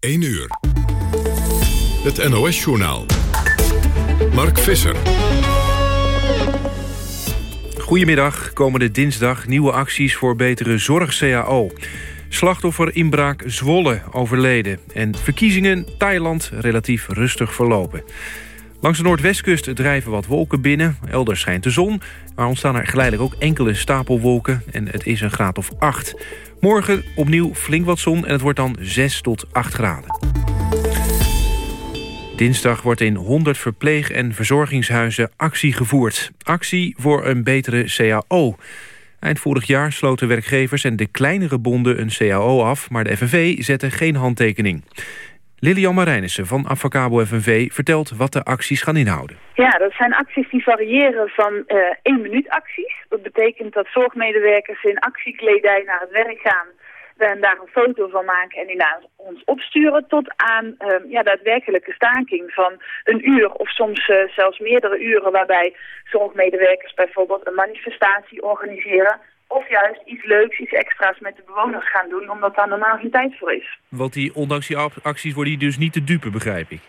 1 uur. Het NOS-journaal. Mark Visser. Goedemiddag, komende dinsdag nieuwe acties voor betere zorg-CAO. Slachtoffer inbraak Zwolle overleden. En verkiezingen Thailand relatief rustig verlopen. Langs de noordwestkust drijven wat wolken binnen. Elders schijnt de zon, maar ontstaan er geleidelijk ook enkele stapelwolken. En het is een graad of 8. Morgen opnieuw flink wat zon en het wordt dan 6 tot 8 graden. Dinsdag wordt in 100 verpleeg- en verzorgingshuizen actie gevoerd. Actie voor een betere CAO. Eind vorig jaar sloten werkgevers en de kleinere bonden een CAO af... maar de FNV zette geen handtekening. Lilian Marijnissen van Avacabo FNV vertelt wat de acties gaan inhouden. Ja, dat zijn acties die variëren van uh, één minuut acties. Dat betekent dat zorgmedewerkers in actiekledij naar het werk gaan en daar een foto van maken en die naar ons opsturen... tot aan uh, ja, daadwerkelijke staking van een uur of soms zelfs meerdere uren... waarbij zorgmedewerkers bijvoorbeeld een manifestatie organiseren... of juist iets leuks, iets extra's met de bewoners gaan doen... omdat daar normaal geen tijd voor is. Want die, ondanks die acties worden die dus niet te dupe, begrijp ik.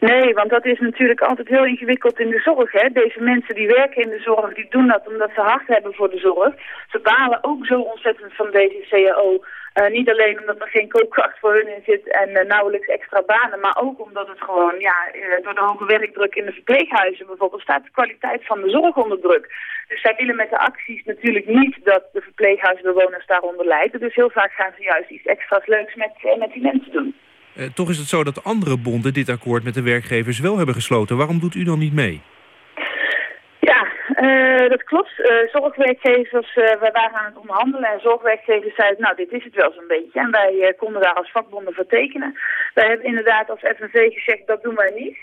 Nee, want dat is natuurlijk altijd heel ingewikkeld in de zorg. Hè? Deze mensen die werken in de zorg, die doen dat omdat ze hart hebben voor de zorg. Ze balen ook zo ontzettend van deze CAO. Uh, niet alleen omdat er geen koopkracht voor hun in zit en uh, nauwelijks extra banen, maar ook omdat het gewoon, ja, uh, door de hoge werkdruk in de verpleeghuizen bijvoorbeeld, staat de kwaliteit van de zorg onder druk. Dus zij willen met de acties natuurlijk niet dat de verpleeghuisbewoners daaronder lijden. Dus heel vaak gaan ze juist iets extra's leuks met, met die mensen doen. toch is het zo dat andere bonden dit akkoord met de werkgevers wel hebben gesloten. Waarom doet u dan niet mee? Uh, dat klopt. Uh, zorgwerkgevers, uh, wij waren aan het onderhandelen en zorgwerkgevers zeiden, nou dit is het wel zo'n beetje. En wij konden daar als vakbonden voor tekenen. Wij hebben inderdaad als FNV gezegd, dat doen wij niet.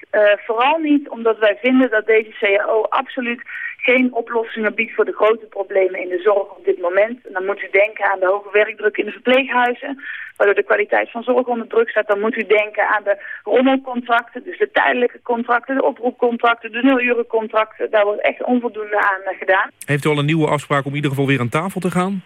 vooral niet omdat wij vinden dat deze CAO absoluut geen oplossingen biedt voor de grote problemen in de zorg op dit moment. En dan moet u denken aan de hoge werkdruk in de verpleeghuizen, waardoor de kwaliteit van zorg onder druk staat. Dan moet u denken aan de rommelcontracten, dus de tijdelijke contracten, de oproepcontracten, de nulurencontracten. Daar wordt echt onvoldoende aan eh, gedaan. Heeft u al een nieuwe afspraak om in ieder geval weer aan tafel te gaan?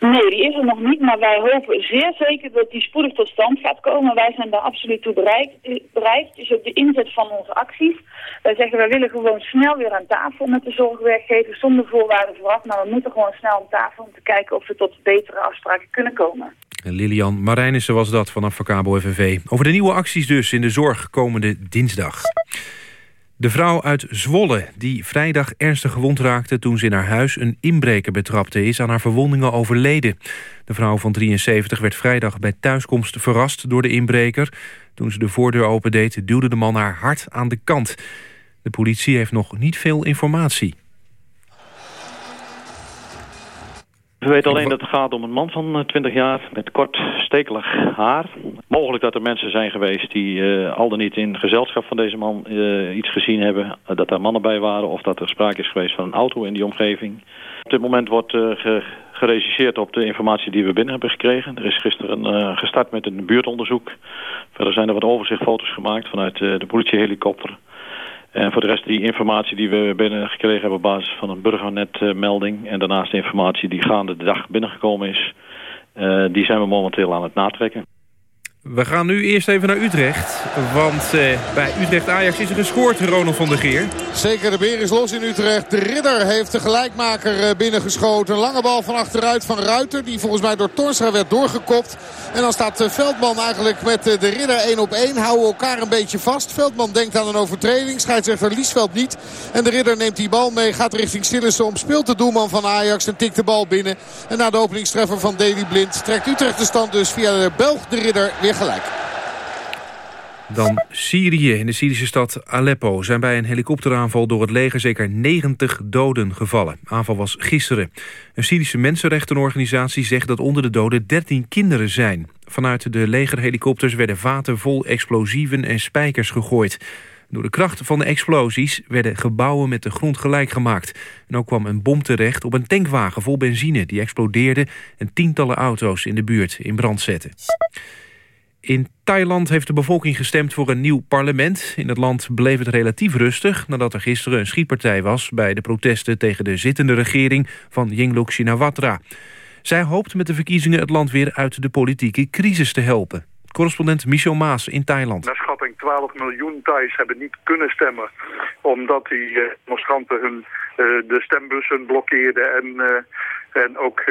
Nee, die is er nog niet, maar wij hopen zeer zeker dat die spoedig tot stand gaat komen. Wij zijn daar absoluut toe bereid. bereid. Het is ook de inzet van onze acties. Wij zeggen, wij willen gewoon snel weer aan tafel met de zorgwerkgevers, zonder voorwaarden vooraf. Maar we moeten gewoon snel aan tafel om te kijken of we tot betere afspraken kunnen komen. Lilian Marijnissen was dat vanaf Vakabo FNV. Over de nieuwe acties dus in de zorg komende dinsdag. De vrouw uit Zwolle, die vrijdag ernstig gewond raakte... toen ze in haar huis een inbreker betrapte, is aan haar verwondingen overleden. De vrouw van 73 werd vrijdag bij thuiskomst verrast door de inbreker. Toen ze de voordeur opendeed, duwde de man haar hard aan de kant. De politie heeft nog niet veel informatie. We weten alleen dat het gaat om een man van 20 eh, jaar met kort stekelig haar. Mogelijk dat er mensen zijn geweest die uh, al dan niet in gezelschap van deze man uh, iets gezien hebben. dat er mannen bij waren of dat er sprake is geweest van een auto in die omgeving. Op dit moment wordt ge geregisseerd op de informatie die we binnen hebben gekregen. Er is gisteren gestart met een buurtonderzoek. Verder zijn er wat overzichtfoto's gemaakt vanuit de politiehelikopter. En voor de rest die informatie die we binnen gekregen hebben op basis van een burgernetmelding... en daarnaast de informatie die gaande de dag binnengekomen is... Uh, die zijn we momenteel aan het natrekken. We gaan nu eerst even naar Utrecht. Want uh, bij Utrecht-Ajax is er gescoord, Ronald van der Geer. Zeker, de beer is los in Utrecht. De Ridder heeft de gelijkmaker uh, binnengeschoten. Lange bal van achteruit van Ruiter. Die volgens mij door Torstra werd doorgekopt. En dan staat uh, Veldman eigenlijk met de Ridder 1 op 1. Houden elkaar een beetje vast. Veldman denkt aan een overtreding. Scheidsrechter Liesveld niet. En de Ridder neemt die bal mee. Gaat richting Sillissen. Speelt de doelman van Ajax. En tikt de bal binnen. En na de openingstreffer van Deli Blind trekt Utrecht de stand dus via de Belg de Ridder weer gelijk. Dan Syrië. In de Syrische stad Aleppo zijn bij een helikopteraanval door het leger zeker 90 doden gevallen. Aanval was gisteren. Een Syrische mensenrechtenorganisatie zegt dat onder de doden 13 kinderen zijn. Vanuit de legerhelikopters werden vaten vol explosieven en spijkers gegooid. Door de kracht van de explosies werden gebouwen met de grond gelijk gemaakt. En ook kwam een bom terecht op een tankwagen vol benzine... die explodeerde en tientallen auto's in de buurt in brand zetten. In Thailand heeft de bevolking gestemd voor een nieuw parlement. In het land bleef het relatief rustig nadat er gisteren een schietpartij was... bij de protesten tegen de zittende regering van Yingluck Shinawatra. Zij hoopt met de verkiezingen het land weer uit de politieke crisis te helpen. Correspondent Michel Maas in Thailand. Naar schatting 12 miljoen Thais hebben niet kunnen stemmen... omdat die uh, demonstranten hun, uh, de stembussen blokkeerden... en, uh, en ook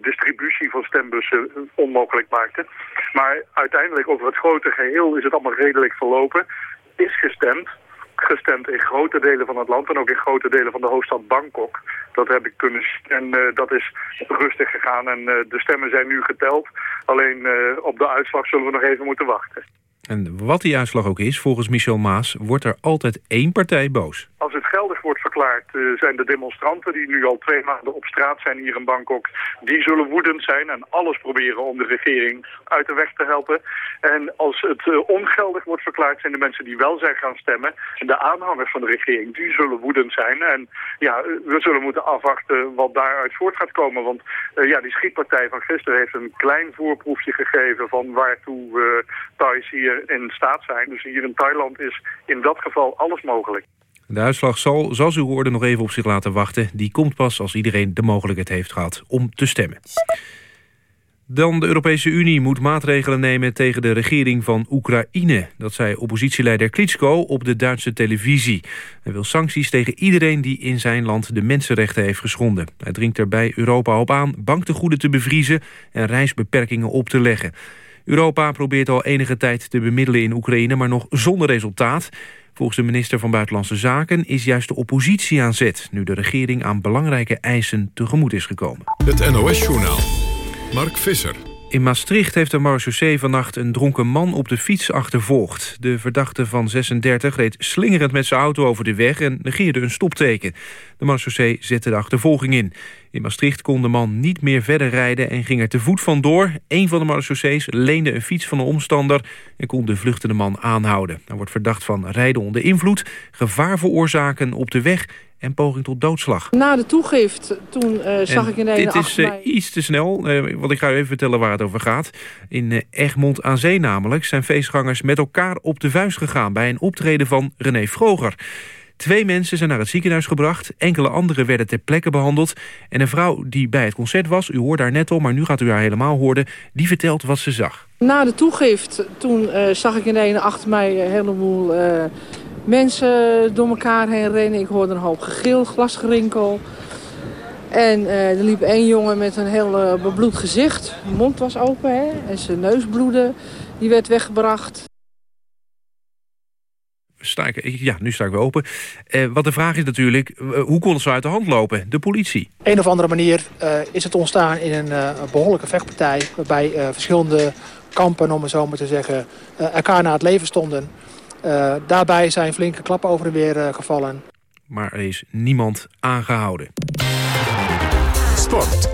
distributie van stembussen onmogelijk maakten. Maar uiteindelijk over het grote geheel is het allemaal redelijk verlopen. Is gestemd gestemd in grote delen van het land en ook in grote delen van de hoofdstad Bangkok. Dat heb ik kunnen en uh, dat is rustig gegaan en de stemmen zijn nu geteld. Alleen op de uitslag zullen we nog even moeten wachten. En wat die uitslag ook is, volgens Michel Maas, wordt er altijd één partij boos. Als het geldig wordt verklaard, uh, zijn de demonstranten die nu al twee maanden op straat zijn hier in Bangkok, die zullen woedend zijn en alles proberen om de regering uit de weg te helpen. En als het uh, ongeldig wordt verklaard, zijn de mensen die wel zijn gaan stemmen, de aanhangers van de regering, die zullen woedend zijn. En ja, we zullen moeten afwachten wat daaruit voort gaat komen. Want ja, die schietpartij van gisteren heeft een klein voorproefje gegeven van waartoe Thais hier in staat zijn. Dus hier in Thailand is in dat geval alles mogelijk. De uitslag zal, zoals u hoorde, nog even op zich laten wachten. Die komt pas als iedereen de mogelijkheid heeft gehad om te stemmen. Dan de Europese Unie moet maatregelen nemen tegen de regering van Oekraïne. Dat zei oppositieleider Klitschko op de Duitse televisie. Hij wil sancties tegen iedereen die in zijn land de mensenrechten heeft geschonden. Hij dringt erbij Europa op aan banktegoeden te bevriezen en reisbeperkingen op te leggen. Europa probeert al enige tijd te bemiddelen in Oekraïne, maar nog zonder resultaat. Volgens de minister van Buitenlandse Zaken is juist de oppositie aan zet... nu de regering aan belangrijke eisen tegemoet is gekomen. Het NOS-journaal. Mark Visser. In Maastricht heeft de marechaussee vannacht een dronken man op de fiets achtervolgd. De verdachte van 36 reed slingerend met zijn auto over de weg en negeerde een stopteken. De marechaussee zette de achtervolging in. In Maastricht kon de man niet meer verder rijden en ging er te voet vandoor. Een van de marechaussees leende een fiets van een omstander... en kon de vluchtende man aanhouden. Hij wordt verdacht van rijden onder invloed... gevaar veroorzaken op de weg en poging tot doodslag. Na de toegift, toen uh, zag ik in de Dit is uh, iets te snel, uh, want ik ga u even vertellen waar het over gaat. In Egmond aan Zee namelijk zijn feestgangers met elkaar op de vuist gegaan... bij een optreden van René Vroger. Twee mensen zijn naar het ziekenhuis gebracht. Enkele anderen werden ter plekke behandeld. En een vrouw die bij het concert was, u hoorde haar net al... maar nu gaat u haar helemaal horen, die vertelt wat ze zag. Na de toegift, toen uh, zag ik ineens achter mij een heleboel uh, mensen door elkaar heen rennen. Ik hoorde een hoop gegil, glasgerinkel. En uh, er liep één jongen met een heel bebloed gezicht. Zijn mond was open hè? en zijn neus bloedde. Die werd weggebracht sta ik, ja, nu sta ik weer open. Uh, wat de vraag is natuurlijk, uh, hoe kon het zo uit de hand lopen? De politie. Een of andere manier uh, is het ontstaan in een behoorlijke vechtpartij... waarbij verschillende kampen, om het zo maar te zeggen, elkaar naar het leven stonden. daarbij zijn flinke klappen over en weer gevallen. Maar er is niemand aangehouden. Sport.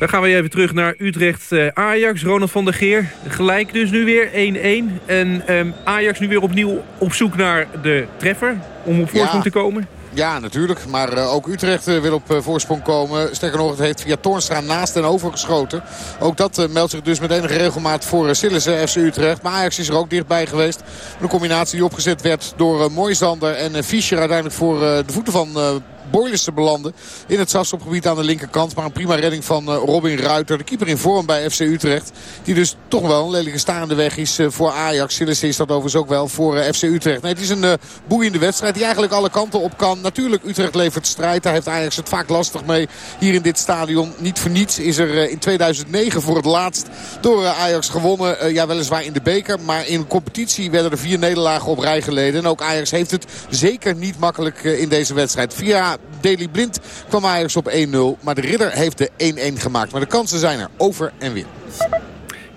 Dan gaan we even terug naar Utrecht-Ajax. Ronald van der Geer, gelijk dus nu weer 1-1. En um, Ajax nu weer opnieuw op zoek naar de treffer om op voorsprong ja. te komen. Ja, natuurlijk. Maar uh, ook Utrecht uh, wil op uh, voorsprong komen. Sterker nog, het heeft via Toornstra naast en overgeschoten. Ook dat meldt zich dus met enige regelmaat voor Sillissen, FC Utrecht. Maar Ajax is er ook dichtbij geweest. Een combinatie die opgezet werd door Moisander en Fischer. Uiteindelijk voor de voeten van Boilers te belanden. In het strafschopgebied aan de linkerkant. Maar een prima redding van uh, Robin Ruiter. De keeper in vorm bij FC Utrecht. Die dus toch wel een lelijke staande weg is uh, voor Ajax. Sillissen is dat overigens ook wel voor uh, FC Utrecht. Nee, het is een boeiende wedstrijd die eigenlijk alle kanten op kan. Natuurlijk, Utrecht levert strijd. Daar heeft Ajax het vaak lastig mee hier in dit stadion. Niet voor niets is er in 2009 voor het laatst door Ajax gewonnen. ja, weliswaar in de beker. Maar in competitie werden er vier nederlagen op rij geleden. En ook Ajax heeft het zeker niet makkelijk in deze wedstrijd. Via Deli Blind kwam Ajax op 1-0. Maar de Ridder heeft de 1-1 gemaakt. Maar de kansen zijn er over en weer.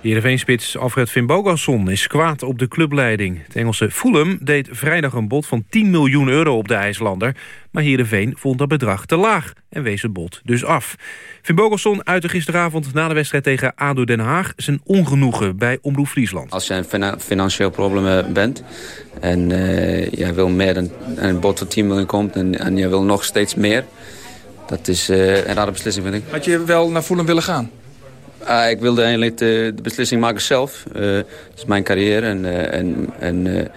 Heerenveenspits Alfred Finn is kwaad op de clubleiding. Het Engelse Fulham deed vrijdag een bod van 10 miljoen euro op de IJslander. Maar Heerenveen vond dat bedrag te laag en wees het bod dus af. Finn Bogelson uitte gisteravond na de wedstrijd tegen ADO Den Haag... zijn ongenoegen bij Omroep Friesland. Als je een financieel probleem bent en uh, jij wil meer dan een bod van 10 miljoen komt... en, en jij wil nog steeds meer, dat is uh, een rare beslissing vind ik. Had je wel naar Fulham willen gaan? Uh, ik wilde eigenlijk de, de, beslissing maken zelf. Uh, het is mijn carrière en, uh, en, en,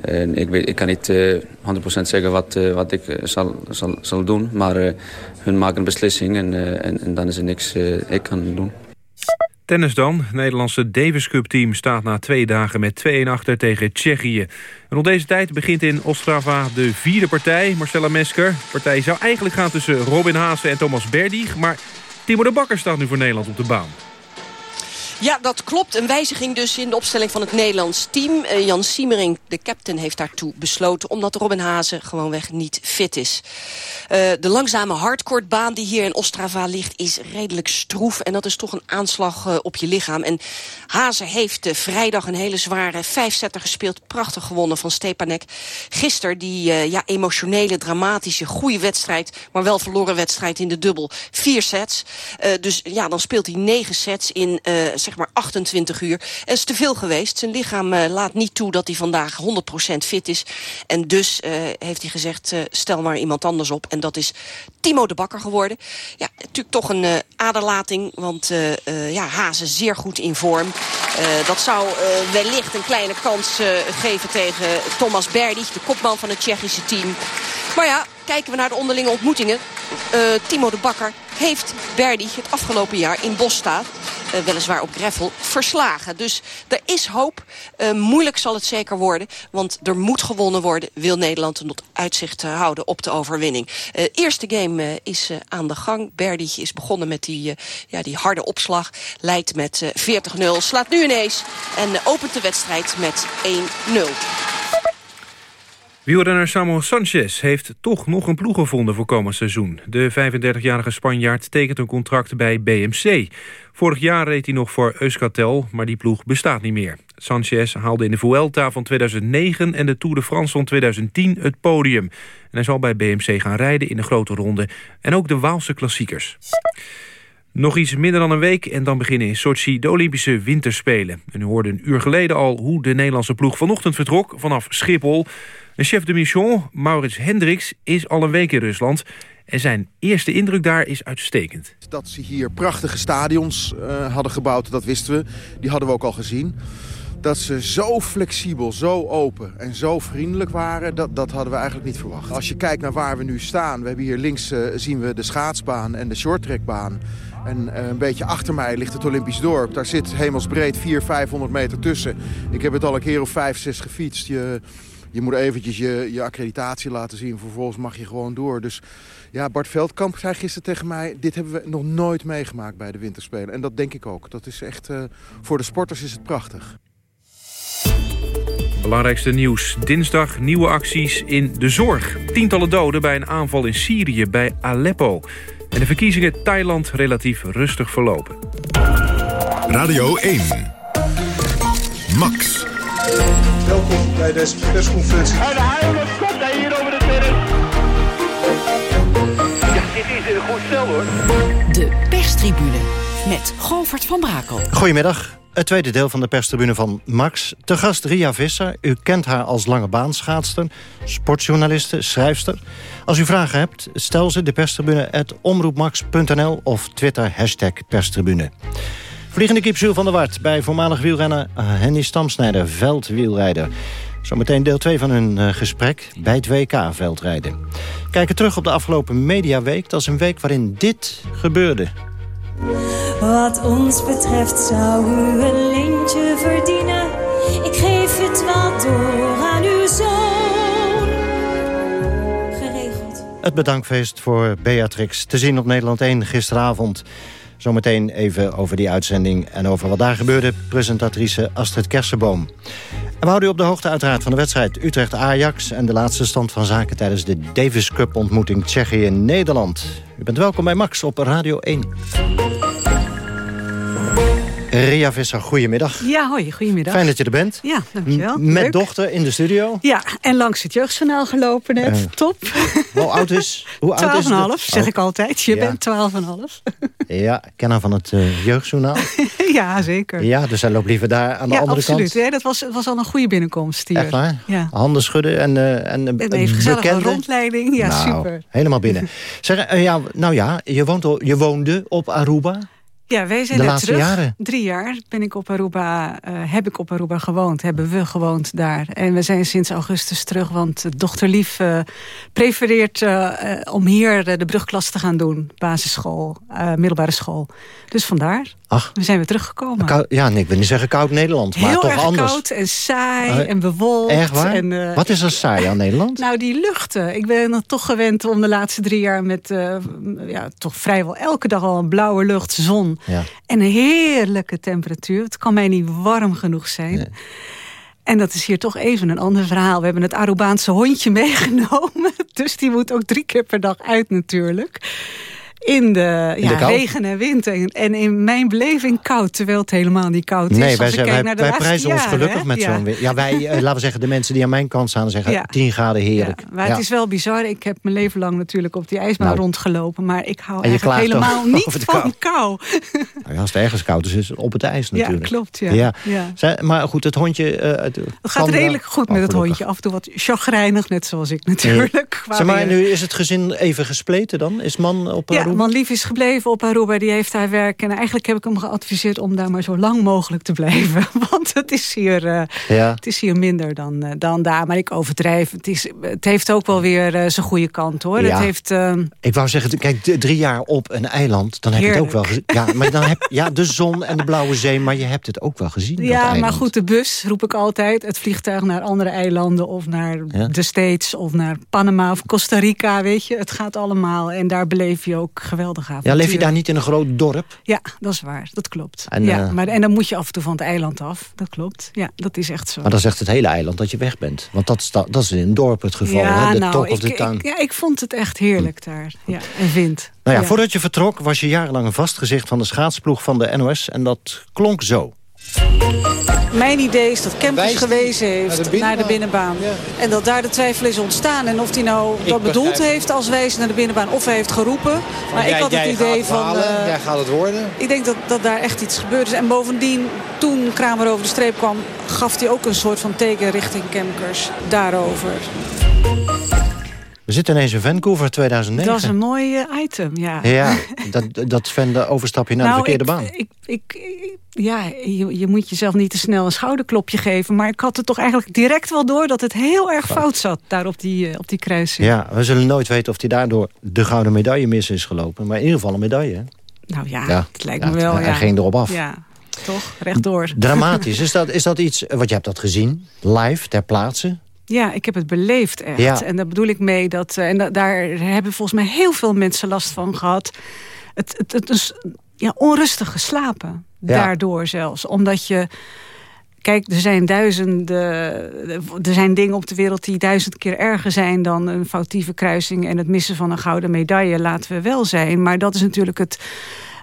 en ik, weet, ik kan niet 100% zeggen wat, wat ik zal, zal, zal doen. Maar hun maken een beslissing en, en, en dan is er niks ik kan doen. Tennis dan. Het Nederlandse Davis Cup team staat na twee dagen met 2-1 achter tegen Tsjechië. En rond deze tijd begint in Ostrava de vierde partij. Marcella Mesker. De partij zou eigenlijk gaan tussen Robin Haase en Thomas Berdig. Maar Timo de Bakker staat nu voor Nederland op de baan. Ja, dat klopt. Een wijziging dus in de opstelling van het Nederlands team. Uh, Jan Siemering, de captain, heeft daartoe besloten... omdat Robin Hazen gewoonweg niet fit is. Uh, de langzame hardcourtbaan die hier in Ostrava ligt... is redelijk stroef en dat is toch een aanslag uh, op je lichaam. En Hazen heeft vrijdag een hele zware vijfzetter gespeeld. Prachtig gewonnen van Stepanek. Gisteren die ja, emotionele, dramatische, goede wedstrijd... maar wel verloren wedstrijd in de dubbel. Vier sets. dus ja, dan speelt hij negen sets in zeg maar 28 uur. Het is te veel geweest. Zijn lichaam uh, laat niet toe dat hij vandaag 100% fit is. En dus uh, heeft hij gezegd, uh, stel maar iemand anders op. En dat is Timo de Bakker geworden. Ja, natuurlijk toch een aderlating. Want ja, Hazen zeer goed in vorm. dat zou wellicht een kleine kans geven tegen Thomas Berdig, de kopman van het Tsjechische team. Maar ja, kijken we naar de onderlinge ontmoetingen. Uh, Timo de Bakker heeft Berdig het afgelopen jaar in Bosstaat, uh, weliswaar op Greffel, verslagen. Dus er is hoop. Uh, moeilijk zal het zeker worden, want er moet gewonnen worden. Wil Nederland een uitzicht houden op de overwinning. eerste game is aan de gang. Berdig is begonnen met die, ja, die harde opslag. Leidt met 40-0. Slaat nu ineens en opent de wedstrijd met 1-0. Wielrenner Samuel Sanchez heeft toch nog een ploeg gevonden voor komend seizoen. De 35-jarige Spanjaard tekent een contract bij BMC. Vorig jaar reed hij nog voor Euskaltel, maar die ploeg bestaat niet meer. Sanchez haalde in de Vuelta van 2009 en de Tour de France van 2010 het podium. En hij zal bij BMC gaan rijden in de grote ronde en ook de Waalse klassiekers. Nog iets minder dan een week en dan beginnen in Sochi de Olympische Winterspelen. En u hoorde een uur geleden al hoe de Nederlandse ploeg vanochtend vertrok vanaf Schiphol. De chef de mission, Maurits Hendricks, is al een week in Rusland. En zijn eerste indruk daar is uitstekend. Dat ze hier prachtige stadions uh, hadden gebouwd, dat wisten we. Die hadden we ook al gezien. Dat ze zo flexibel, zo open en zo vriendelijk waren, dat, dat hadden we eigenlijk niet verwacht. Als je kijkt naar waar we nu staan, we hebben hier links uh, zien we de schaatsbaan en de shorttrackbaan. En uh, een beetje achter mij ligt het Olympisch dorp. Daar zit hemelsbreed 400, 500 meter tussen. Ik heb het al een keer of 5, 6 gefietst. Je, je moet eventjes je, je accreditatie laten zien. Vervolgens mag je gewoon door. Dus ja, Bart Veldkamp zei gisteren tegen mij... dit hebben we nog nooit meegemaakt bij de winterspelen. En dat denk ik ook. Dat is echt, uh, voor de sporters is het prachtig. Belangrijkste nieuws. Dinsdag nieuwe acties in de zorg. Tientallen doden bij een aanval in Syrië bij Aleppo. En de verkiezingen Thailand relatief rustig verlopen. Radio 1. Max. Welkom bij deze persconferentie. En Heiland komt hij hier over de terrein. Ja, dit is een goed stel hoor. De perstribune met Govert van Brakel. Goedemiddag. Het tweede deel van de perstribune van Max. Te gast Ria Visser. U kent haar als lange baanschaatster, sportjournaliste, schrijfster. Als u vragen hebt, stel ze de perstribune omroepmax.nl of Twitter hashtag perstribune. Vliegende kip van der Wart bij voormalig wielrenner eh, Henny Stamsnijder, veldwielrijder. Zometeen deel 2 van hun uh, gesprek bij het WK veldrijden. Kijken terug op de afgelopen mediaweek. Dat is een week waarin dit gebeurde. Wat ons betreft zou u een lintje verdienen. Ik geef het wel door aan uw zoon. Geregeld. Het bedankfeest voor Beatrix. Te zien op Nederland 1 gisteravond. Zometeen even over die uitzending en over wat daar gebeurde... presentatrice Astrid Kersenboom. En we houden u op de hoogte uiteraard van de wedstrijd Utrecht-Ajax... en de laatste stand van zaken tijdens de Davis Cup-ontmoeting Tsjechië-Nederland. U bent welkom bij Max op Radio 1. Ria Visser, goedemiddag. Ja, hoi, goedemiddag. Fijn dat je er bent. Ja, dankjewel. M met dochter in de studio. Ja, en langs het jeugdjournaal gelopen net. Uh, Top. Hoe oud is Hoe oud is 12,5 zeg ik altijd. Je ja. bent 12,5. ja, ken haar van het uh, jeugdjournaal. ja, zeker. Ja, dus hij loopt liever daar aan de ja, andere absoluut. kant. Ja, dat was, was al een goede binnenkomst hier. Echt waar? Ja. Handen schudden en, uh, en, en even rondleiding. Ja, nou, super. Helemaal binnen. zeg, ja, nou ja, je, woont, je woonde op Aruba. Ja, wij zijn de er laatste terug. jaren? Drie jaar ben ik op Aruba, eh, heb ik op Aruba gewoond. Hebben we gewoond daar. En we zijn sinds augustus terug. Want dochter Lief eh, prefereert eh, om hier de brugklas te gaan doen. Basisschool, middelbare school. Dus vandaar. Ach. We zijn weer teruggekomen. Kou- ja, nee, ik wil niet zeggen koud Nederland, maar Heel toch erg anders. koud en saai Eh, en bewolkt. Echt waar? En, Wat is er saai aan Nederland? Nou, die luchten. Ik ben er toch gewend om de laatste drie jaar met ja, toch vrijwel elke dag al een blauwe lucht, zon. Ja. En een heerlijke temperatuur. Het kan mij niet warm genoeg zijn. En dat is hier toch even een ander verhaal. We hebben het Arubaanse hondje meegenomen. Dus die moet ook drie keer per dag uit natuurlijk. In de, In ja, regen en wind. En, en in mijn beleving koud, terwijl het helemaal niet koud is. Nee, wij, zijn, wij, naar de wij laatste prijzen ons gelukkig hè? met Ja. zo'n weer. Ja, wij, eh, laten we zeggen, de mensen die aan mijn kant staan... zeggen Ja. 10 graden heerlijk. Ja, maar Ja. het is wel bizar. Ik heb mijn leven lang natuurlijk op die ijsbaan Nou. rondgelopen. Maar ik hou eigenlijk helemaal niet van kou. Nou ja, als het ergens koud is, is het op het ijs Ja, natuurlijk. klopt, ja. Ja. Maar goed, het hondje... eh, het, Het gaat redelijk goed met het hondje. Af en toe wat chagrijnig, net zoals ik natuurlijk. Zeg maar, nu is het gezin even gespleten dan? Is man op Ja, Man Lief is gebleven op Aruba. Die heeft daar werk. En eigenlijk heb ik hem geadviseerd om daar maar zo lang mogelijk te blijven. Want het is hier, eh, Ja. het is hier minder dan, eh, dan daar. Maar ik overdrijf. Het, is, het heeft ook wel weer eh, zijn goede kant hoor. Ja. Het heeft... ehm, Ik wou zeggen, kijk, drie jaar op een eiland, dan heb je het ook wel gezien. Ja, maar dan heb ja, de zon en de blauwe zee, maar je hebt het ook wel gezien. dat Ja, maar goed, de bus roep ik altijd. Het vliegtuig naar andere eilanden of naar Ja. de States of naar Panama of Costa Rica, weet je. Het gaat allemaal en daar beleef je ook geweldig avontuur. Ja, leef je daar niet in een groot dorp? Ja, dat is waar. Dat klopt. En, ja, eh, maar, en dan moet je af en toe van het eiland af. Dat klopt. Ja, dat is echt zo. Maar dan zegt het hele eiland dat je weg bent. Want dat dat is in een dorp het geval, ja, hè? de nou, ik, of ja, ik vond het echt heerlijk daar. Ja, en vind. nou ja, Ja. voordat je vertrok was je jarenlang een vast gezicht van de schaatsploeg van de NOS. En dat klonk zo. Mijn idee is dat Kempers gewezen heeft naar de binnenbaan. En dat daar de twijfel is ontstaan. En of hij nou dat bedoeld heeft als wijzen naar de binnenbaan. Of hij heeft geroepen. Maar ik had het idee van... halen, eh, jij gaat het worden. ik denk dat, dat daar echt iets gebeurd is. En bovendien, toen Kramer over de streep kwam... gaf hij ook een soort van teken richting Kempers daarover. We zitten ineens in Vancouver 2009. Dat was een mooi eh, item, ja. Ja, dat, dat Sven de overstapje naar de verkeerde Nou, ik, baan. Ik, ik, ik- ja, je, je moet jezelf niet te snel een schouderklopje geven. Maar ik had het toch eigenlijk direct wel door dat het heel erg fout zat daar op die, eh, op die kruising. Ja, we zullen nooit weten of hij daardoor de gouden medaille mis is gelopen. Maar in ieder geval een medaille. Nou ja, Ja, het lijkt ja, me wel. hij ja. ging erop af. Ja, toch? Rechtdoor. Dramatisch. Is dat, is dat iets, want je hebt dat gezien, live, ter plaatse? Ja, ik heb het beleefd echt. Ja. En daar bedoel ik mee dat... eh, En da- daar hebben volgens mij heel veel mensen last van gehad. Het, het, het is ja, onrustig geslapen. Ja. Daardoor zelfs. Omdat je... Kijk, er zijn duizenden... Er zijn dingen op de wereld die duizend keer erger zijn... dan een foutieve kruising en het missen van een gouden medaille. Laten we wel zijn. Maar dat is natuurlijk het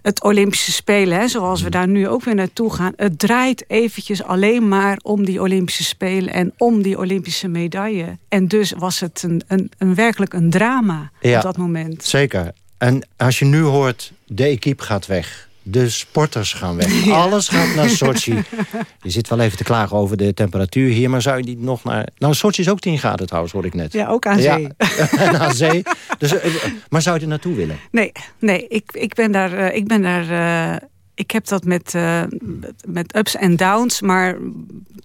het Olympische Spelen, hè, zoals we daar nu ook weer naartoe gaan. Het draait eventjes alleen maar om die Olympische Spelen en om die Olympische medaille. En dus was het een, een, een werkelijk een drama Ja. op dat moment. Zeker. En als je nu hoort, de equipe gaat weg. De sporters gaan weg. Ja. Alles gaat naar Sochi. Je zit wel even te klagen over de temperatuur hier. Maar zou je niet nog naar... Nou, Sochi is ook 10 graden trouwens, hoor ik net. Ja, ook aan zee. en aan zee. Dus, eh, maar zou je er naartoe willen? Nee, nee ik, ik ben daar... eh, ik ben daar eh, ik heb dat met, eh, met ups en downs, maar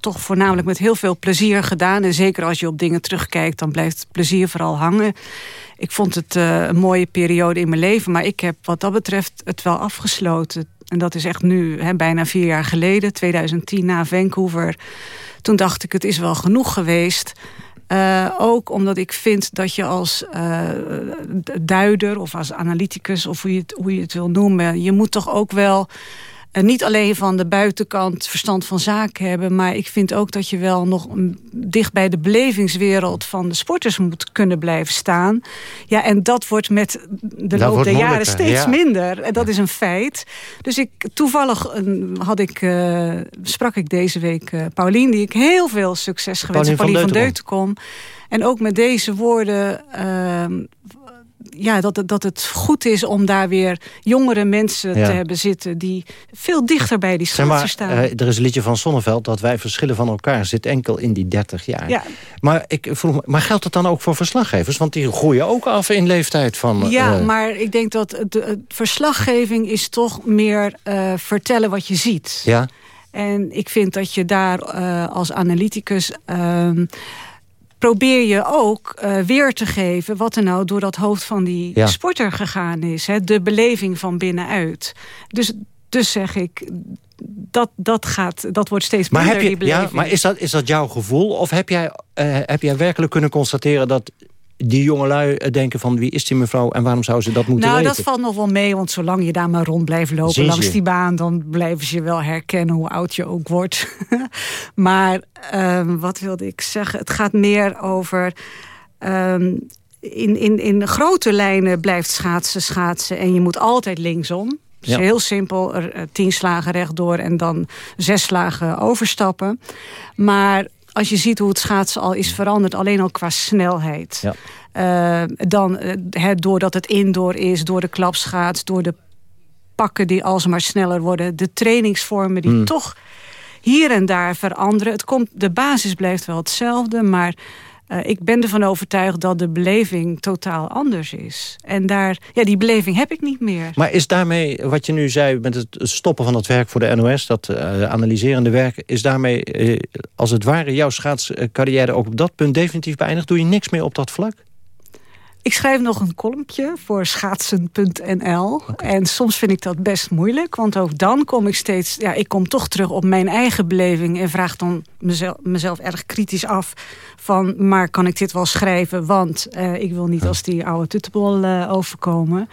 toch voornamelijk met heel veel plezier gedaan. En zeker als je op dingen terugkijkt, dan blijft het plezier vooral hangen. Ik vond het eh, een mooie periode in mijn leven, maar ik heb wat dat betreft het wel afgesloten. En dat is echt nu, bijna vier jaar geleden, 2010 na Vancouver. Toen dacht ik, het is wel genoeg geweest. Uh, ook omdat ik vind dat je als uh, duider of als analyticus... of hoe je, het, hoe je het wil noemen... je moet toch ook wel uh, niet alleen van de buitenkant verstand van zaken hebben... maar ik vind ook dat je wel nog dicht bij de belevingswereld... van de sporters moet kunnen blijven staan. Ja, en dat wordt met de dat loop der jaren steeds ja. minder. En dat is een feit. Dus ik, toevallig had ik, uh, sprak ik deze week uh, Paulien... die ik heel veel succes gewenst. Paulien van, van Deutenkom. En ook met deze woorden... Uh, ja, dat, het- dat het goed is om daar weer jongere mensen Ja. te hebben zitten... die veel dichter bij die schaatsen maar, staan. eh, er is een liedje van Sonneveld dat wij verschillen van elkaar zit enkel in die 30 jaar. Ja. Maar, ik vroeg maar geldt het dan ook voor verslaggevers? Want die groeien ook af in leeftijd van... Ja, eh, maar ik denk dat het- de, het verslaggeving is toch meer eh, vertellen wat je ziet. Ja, En ik vind dat je daar eh, als analyticus... ehm, probeer je ook eh, weer te geven wat er nou door dat hoofd van die Ja. sporter gegaan is. Hè? De beleving van binnenuit. Dus, dus zeg ik, dat, dat, gaat, dat wordt steeds maar, minder, heb je, die ja, beleving. maar is, dat, is dat jouw gevoel? Of heb jij, eh, heb jij werkelijk kunnen constateren dat die jongelui eh, denken van... wie is die mevrouw en waarom zou ze dat moeten nou, weten? dat valt nog wel mee, want zolang je daar maar rond blijft lopen Zien langs die baan, dan blijven ze je wel herkennen hoe oud je ook wordt. maar ehm, wat wilde ik zeggen? Het gaat meer over. ehm, in, in, in grote lijnen blijft schaatsen schaatsen en je moet altijd linksom. Het is Ja. heel simpel, er, eh, tien slagen rechtdoor en dan zes slagen overstappen. Maar als je ziet hoe het schaatsen al is veranderd, alleen al qua snelheid. Ja. Eh, dan, eh, hè, doordat het indoor is, door de klapschaats, door de pakken die alsmaar sneller worden. De trainingsvormen die Hmm. toch hier en daar veranderen. Het komt, de basis blijft wel hetzelfde, maar eh, ik ben ervan overtuigd dat de beleving totaal anders is. En daar, ja, die beleving heb ik niet meer. Maar is daarmee, wat je nu zei met het stoppen van het werk voor de NOS... dat eh, analyserende werk, is daarmee eh, als het ware jouw schaatscarrière ook op dat punt definitief beëindigd? Doe je niks meer op dat vlak? Ik schrijf nog een kolompje voor schaatsen.nl. En soms vind ik dat best moeilijk. Want ook dan kom ik steeds... Ja, ik kom toch terug op mijn eigen beleving... en vraag dan mezelf, mezelf erg kritisch af... van, maar kan ik dit wel schrijven? Want eh, ik wil niet als die oude tuttebol eh, overkomen.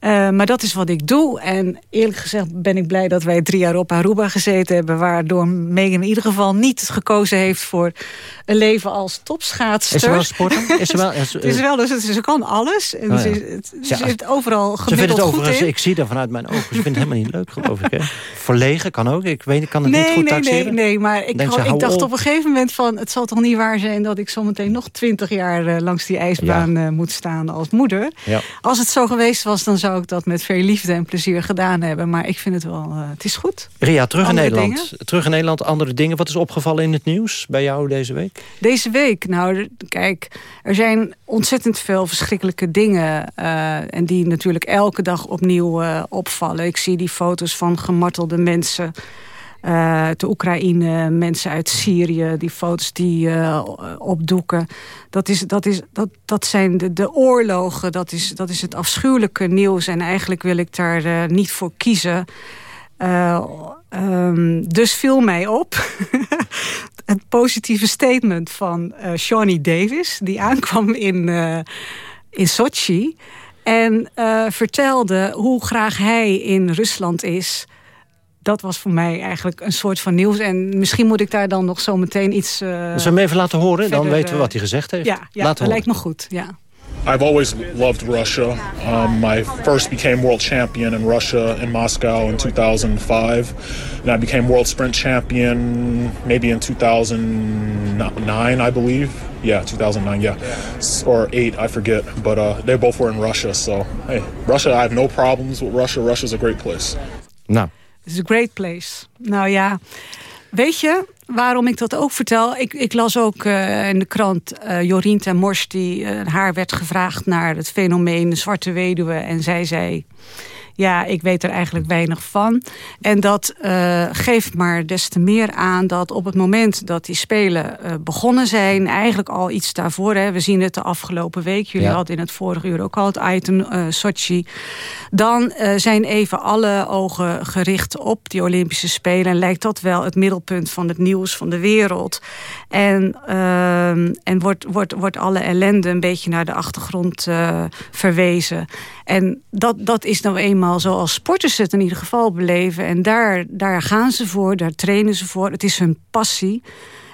Eh, maar dat is wat ik doe. En eerlijk gezegd ben ik blij dat wij drie jaar op Aruba gezeten hebben... waardoor Megan in ieder geval niet gekozen heeft... voor een leven als topschaatster. Is ze wel sporter? Is ze wel, is, Het is wel, dus ze kan alles. En Oh ja. ze, het- ze Ja. overal Ze gemiddeld het goed in. ik zie dat vanuit mijn ogen. Ze vindt het helemaal niet leuk, geloof ik. Hè? Verlegen kan ook. Ik weet, ik kan het Nee, niet goed nee, nee, taxeren. nee, maar ik, had- ik dacht op. op een gegeven moment van... het zal toch niet waar zijn dat ik zometeen nog twintig jaar eh, langs die ijsbaan eh, moet staan als moeder. Als het zo geweest was, dan zou ik dat met veel liefde en plezier gedaan hebben. Maar ik vind het wel, eh, het is goed. Ria, terug in Nederland. dingen? Terug in Nederland, andere dingen. Wat is opgevallen in het nieuws bij jou deze week? Deze week, nou, kijk, er zijn ontzettend veel verschrikkelijke dingen. eh, en die natuurlijk elke dag opnieuw eh, opvallen. Ik zie die foto's van gemartelde mensen uit de Oekraïne, mensen uit Syrië, die foto's die eh, opdoeken. Dat, is, dat, is, dat, dat zijn de, de oorlogen, dat is, dat is het afschuwelijke nieuws. En eigenlijk wil ik daar eh, niet voor kiezen. Eh, ehm, dus viel mij op het positieve statement van eh Shawnee Davis... die aankwam in, eh, in Sochi en eh, vertelde hoe graag hij in Rusland is... Dat was voor mij eigenlijk een soort van nieuws. En misschien moet ik daar dan nog zo meteen iets... eh, Zullen we hem even laten horen? Dan weten we eh, wat hij gezegd heeft. Ja, ja Laten dat horen. lijkt me goed. Ja. I've always loved Russia. Um, I first became world champion in Russia in Moscow in 2005. And I became world sprint champion maybe in 2009, I believe. Yeah, 2009, yeah. Or 8, I forget. But uh, they both were in Russia. So, hey, Russia, I have no problems with Russia. Russia's a great place. Nou, is a great place. Nou ja, weet je waarom ik dat ook vertel? Ik, ik las ook eh, in de krant eh Jorien ten Mors... die eh, haar werd gevraagd naar het fenomeen Zwarte Weduwe. En zij zei... Ja, ik weet er eigenlijk weinig van. En dat eh, geeft maar des te meer aan dat op het moment dat die Spelen eh, begonnen zijn... eigenlijk al iets daarvoor, hè, we zien het de afgelopen week... jullie Ja. hadden in het vorige uur ook al het item eh, Sochi... dan zijn even alle ogen gericht op die Olympische Spelen... en lijkt dat wel het middelpunt van het nieuws van de wereld. En, ehm, en wordt, wordt, wordt alle ellende een beetje naar de achtergrond verwezen. En dat, dat is nou eenmaal zoals sporters het in ieder geval beleven. En daar, daar gaan ze voor, daar trainen ze voor. Het is hun passie.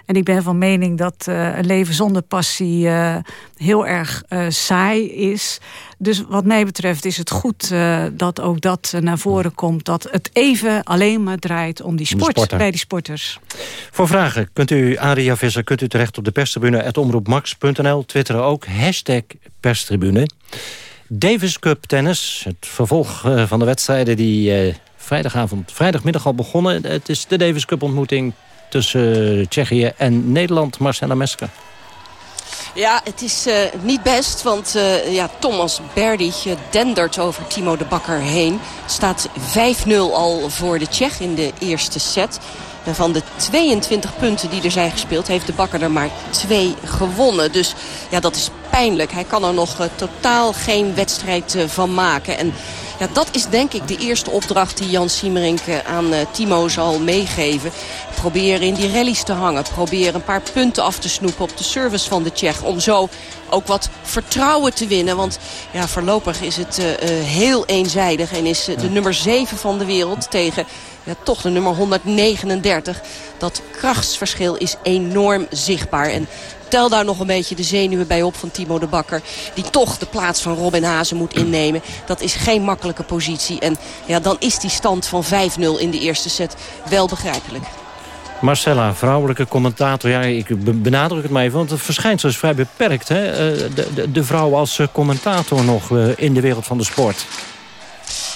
En ik ben van mening dat eh, een leven zonder passie eh, heel erg eh, saai is. Dus wat mij betreft is het goed dat ook dat naar voren komt. Dat het even alleen maar draait om die sport bij die sporters. Voor vragen kunt u, Aria Visser, kunt u terecht op de perstribune... omroepmax.nl, twitteren ook, hashtag perstribune. Davis Cup tennis, het vervolg eh, van de wedstrijden die eh, vrijdagavond, vrijdagmiddag al begonnen. Het is de Davis Cup ontmoeting tussen eh, Tsjechië en Nederland. Marcella Mesker. Ja, het is uh, niet best, want ja, Thomas Berdych dendert over Timo de Bakker heen. Staat 5-0 al voor de Tsjech in de eerste set. En van de 22 punten die er zijn gespeeld... heeft de Bakker er maar twee gewonnen. Dus ja, dat is pijnlijk. Hij kan er nog uh, totaal geen wedstrijd van maken. En ja, dat is denk ik de eerste opdracht die Jan Siemerink aan uh, Timo zal meegeven. Proberen in die rallies te hangen. Proberen een paar punten af te snoepen op de service van de Tsjech. Om zo ook wat vertrouwen te winnen. Want ja, voorlopig is het heel eenzijdig. En is de nummer 7 van de wereld tegen ja, toch de nummer 139. Dat krachtsverschil is enorm zichtbaar. En tel daar nog een beetje de zenuwen bij op van Timo de Bakker. Die toch de plaats van Robin Hazen moet innemen. Dat is geen makkelijke positie. En ja, dan is die stand van 5-0 in de eerste set wel begrijpelijk. Marcella, vrouwelijke commentator. Ja, ik benadruk het maar even, want het verschijnsel is vrij beperkt. Hè? De, de, de vrouw als commentator nog in de wereld van de sport.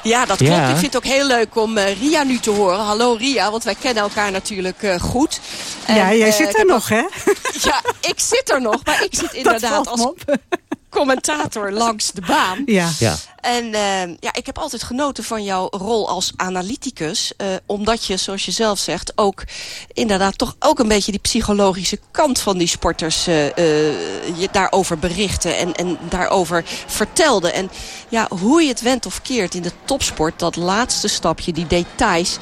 Ja, dat klopt. Ja. Ik vind het ook heel leuk om uh, Ria nu te horen. Hallo Ria, want wij kennen elkaar natuurlijk uh, goed. En, ja, jij uh, zit er nog, hè? Ja, ik zit er nog, maar ik zit inderdaad als commentator langs de baan. Ja. ja. En uh, ja, ik heb altijd genoten van jouw rol als analyticus. Uh, omdat je, zoals je zelf zegt, ook inderdaad toch ook een beetje die psychologische kant van die sporters uh, je daarover berichten en, en daarover vertelde. En ja, hoe je het went of keert in de topsport, dat laatste stapje, die details,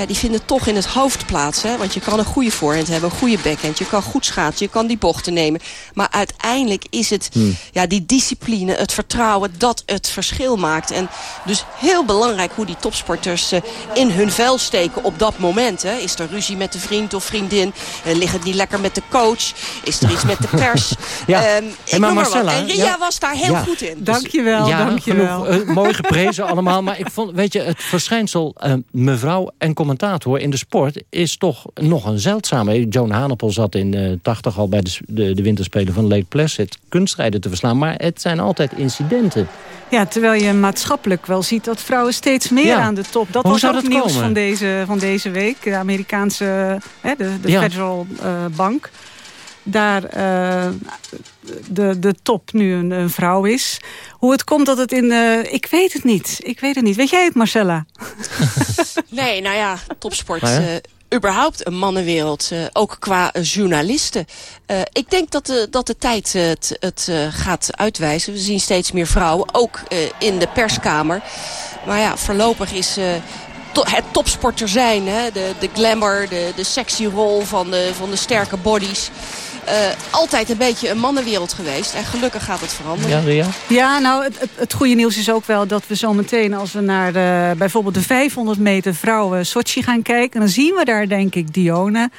ja, die vinden toch in het hoofd plaats. Hè? Want je kan een goede voorhand hebben, een goede backhand, je kan goed schaatsen, je kan die bochten nemen. Maar uiteindelijk is het hmm. ja, die discipline, het vertrouwen dat het verschil maakt. En dus heel belangrijk hoe die topsporters uh, in hun vel steken op dat moment. Hè. Is er ruzie met de vriend of vriendin? Uh, ligt het niet lekker met de coach? Is er iets met de pers? ja. Um, hey, maar Marcella, en Ria ja. was daar heel ja. goed in. Dankjewel, ja, dankjewel. Genoeg, uh, mooi geprezen allemaal. Maar ik vond, weet je, het verschijnsel mevrouw en commentator in de sport... is toch nog een zeldzame. Joan Hanepel zat in 80 al bij de, de, de winterspelen van Lake Placid... kunstrijden te verslaan. Maar het zijn altijd incidenten. Ja, terwijl je maatschappelijk wel ziet dat vrouwen steeds meer ja. aan de top. Dat Hoe was ook dat nieuws komen? van deze, van deze week. De Amerikaanse, hè, de, de Ja. Federal uh, Bank. Daar uh, de, de top nu een, een, vrouw is. Hoe het komt dat het in... Uh, ik weet het niet. Ik weet het niet. Weet jij het, Marcella? nee, nou ja, topsport... Nou ja überhaupt een mannenwereld, uh, ook qua journalisten. Uh, ik denk dat de, dat de tijd het, het gaat uitwijzen. We zien steeds meer vrouwen, ook in de perskamer. Maar ja, voorlopig is to het topsporter zijn, hè, de, de glamour, de, de sexy rol van de, van de sterke bodies... Uh, altijd een beetje een mannenwereld geweest. En gelukkig gaat het veranderen. Ja, Ria? Ja, nou, het, het, het goede nieuws is ook wel dat we zo meteen... als we naar de, bijvoorbeeld de 500 meter vrouwen Sochi gaan kijken... dan zien we daar, denk ik, Dione...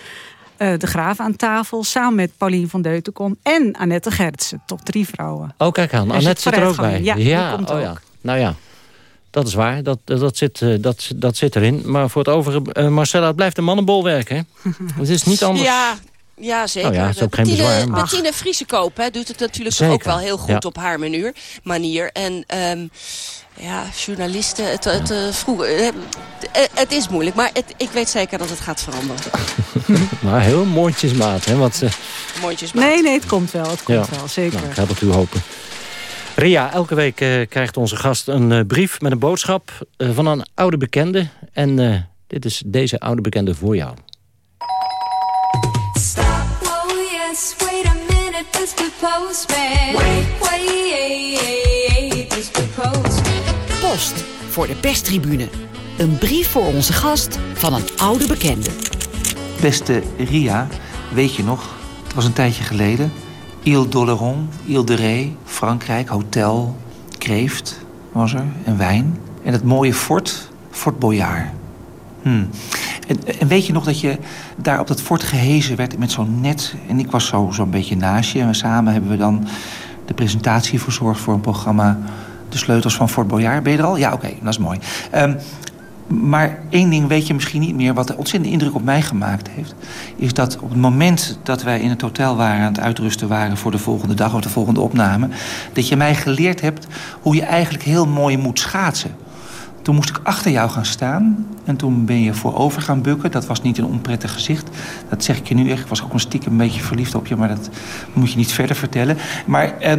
Uh, de Graaf aan tafel, samen met Paulien van Deutenkom... en Annette Gertsen, top drie vrouwen. Oh, kijk aan. Annette zit er ook bij. Ja, ja komt oh, ook. ja. Nou ja. Dat is waar, dat, dat, zit, uh, dat, dat zit erin. Maar voor het overige, uh, Marcella, het blijft een mannenbolwerk, hè? het is niet anders. Ja, ja, zeker. Oh ja, is ook geen Bettine, bezwaar, maar- Bettine Vriesekoop hè, doet het natuurlijk Zeker, ook wel heel goed ja. op haar manier. manier. En um, ja, journalisten, het, het, uh, vroeger, uh, het is moeilijk. Maar het, ik weet zeker dat het gaat veranderen. maar heel mondjesmaat, hè? Want, uh, Mondjesmaat. Nee, nee, het komt wel. Het komt ja. wel, zeker. Nou, ik ga dat u hopen. Ria, elke week uh, krijgt onze gast een uh, brief met een boodschap uh, van een oude bekende. En dit is deze oude bekende voor jou. Stop, oh yes, wait a minute, Mr. Postman. Wait, wait, Mr. Postman. Post voor de perstribune. Een brief voor onze gast van een oude bekende. Beste Ria, weet je nog, het was een tijdje geleden... Ile d'Oléron, Ile de Ré, Frankrijk, hotel, kreeft was er en wijn. En het mooie fort, Fort Boyard. Hmm. En, weet je nog dat je daar op dat fort gehezen werd met zo'n net... en ik was zo'n zo beetje naast je. En samen hebben we dan de presentatie verzorgd voor een programma... De Sleutels van Fort Boyard. Ben je er al? Ja, oké, dat is mooi. Um, Maar één ding weet je misschien niet meer... wat een ontzettende indruk op mij gemaakt heeft... is dat op het moment dat wij in het hotel waren... aan het uitrusten waren voor de volgende dag of de volgende opname... dat je mij geleerd hebt hoe je eigenlijk heel mooi moet schaatsen. Toen moest ik achter jou gaan staan. En toen ben je voorover gaan bukken. Dat was niet een onprettig gezicht. Dat zeg ik je nu echt. Ik was ook een stiekem een beetje verliefd op je. Maar dat moet je niet verder vertellen. Maar eh,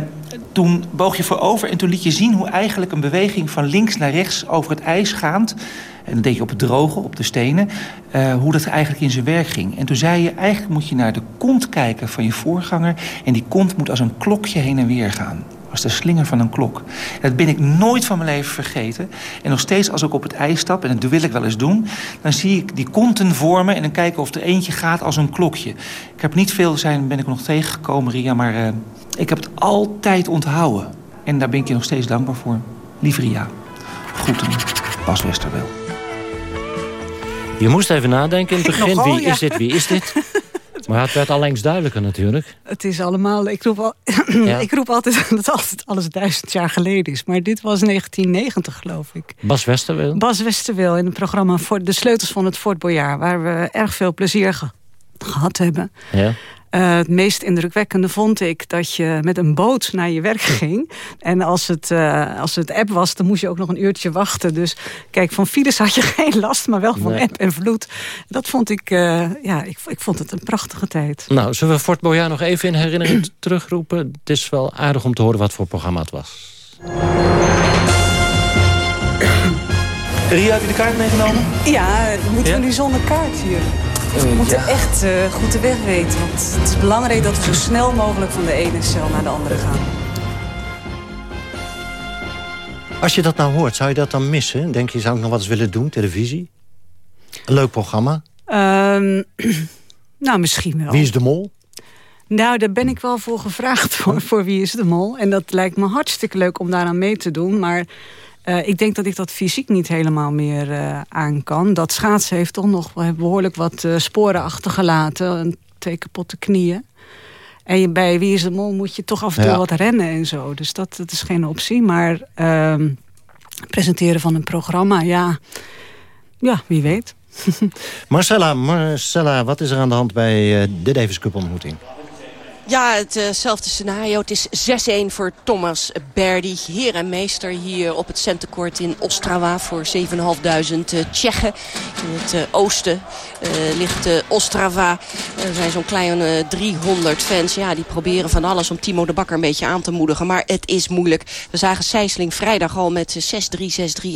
toen boog je voorover. En toen liet je zien hoe eigenlijk een beweging van links naar rechts over het ijs gaand. En dat deed je op het droge, op de stenen. Uh, hoe dat eigenlijk in zijn werk ging. En toen zei je, eigenlijk moet je naar de kont kijken van je voorganger. En die kont moet als een klokje heen en weer gaan als de slinger van een klok. Dat ben ik nooit van mijn leven vergeten. En nog steeds als ik op het ijs stap, en dat wil ik wel eens doen... dan zie ik die konten vormen en dan kijken of er eentje gaat als een klokje. Ik heb niet veel zijn, ben ik nog tegengekomen, Ria... maar uh, ik heb het altijd onthouden. En daar ben ik je nog steeds dankbaar voor. Lieve Ria, groeten, Bas Westerwel. Je moest even nadenken in het begin. wie is dit, wie is dit? Maar het werd allengs duidelijker natuurlijk. Het is allemaal... Ik roep, al, ik roep altijd dat het altijd alles duizend jaar geleden is. Maar dit was 1990, geloof ik. Bas Westerwil? Bas Westerwil in het programma voor De Sleutels van het Fort Boyard... waar we erg veel plezier gehad hebben. Ja. Uh, het meest indrukwekkende vond ik dat je met een boot naar je werk ging. En als het, uh, als het app was, dan moest je ook nog een uurtje wachten. Dus kijk, van files had je geen last, maar wel van app en vloed. Dat vond ik, uh, ja, ik, ik vond het een prachtige tijd. Nou, zullen we Fort Boyard nog even in herinnering terugroepen? Het is wel aardig om te horen wat voor programma het was. Ria, heb je de kaart meegenomen? Ja, moeten we nu zonder kaart hier? We moeten echt uh, goed de weg weten. Want het is belangrijk dat we zo snel mogelijk van de ene cel naar de andere gaan. Als je dat nou hoort, zou je dat dan missen? Denk je, zou ik nog wat eens willen doen, televisie? Een leuk programma? Um, nou, misschien wel. Wie is de mol? Nou, daar ben ik wel voor gevraagd voor, voor Wie is de Mol. En dat lijkt me hartstikke leuk om daaraan mee te doen. Maar uh, ik denk dat ik dat fysiek niet helemaal meer uh, aan kan. Dat schaatsen heeft toch nog behoorlijk wat uh, sporen achtergelaten. Twee kapotte knieën. En je, bij Wie is de Mol moet je toch af en toe ja. wat rennen en zo. Dus dat, dat is geen optie. Maar ehm, presenteren van een programma, ja, ja wie weet. Marcella, Marcella, wat is er aan de hand bij de Davis Cup ontmoeting? Ja, hetzelfde scenario. Het is 6-1 voor Thomas Berdy. Heer en meester hier op het centenkort in Ostrava voor 7.500 Tsjechen. In het uh, oosten uh, ligt uh, Ostrava. Er zijn zo'n kleine 300 fans. Ja, die proberen van alles om Timo de Bakker een beetje aan te moedigen. Maar het is moeilijk. We zagen Sijsling vrijdag al met 6-3, 6-3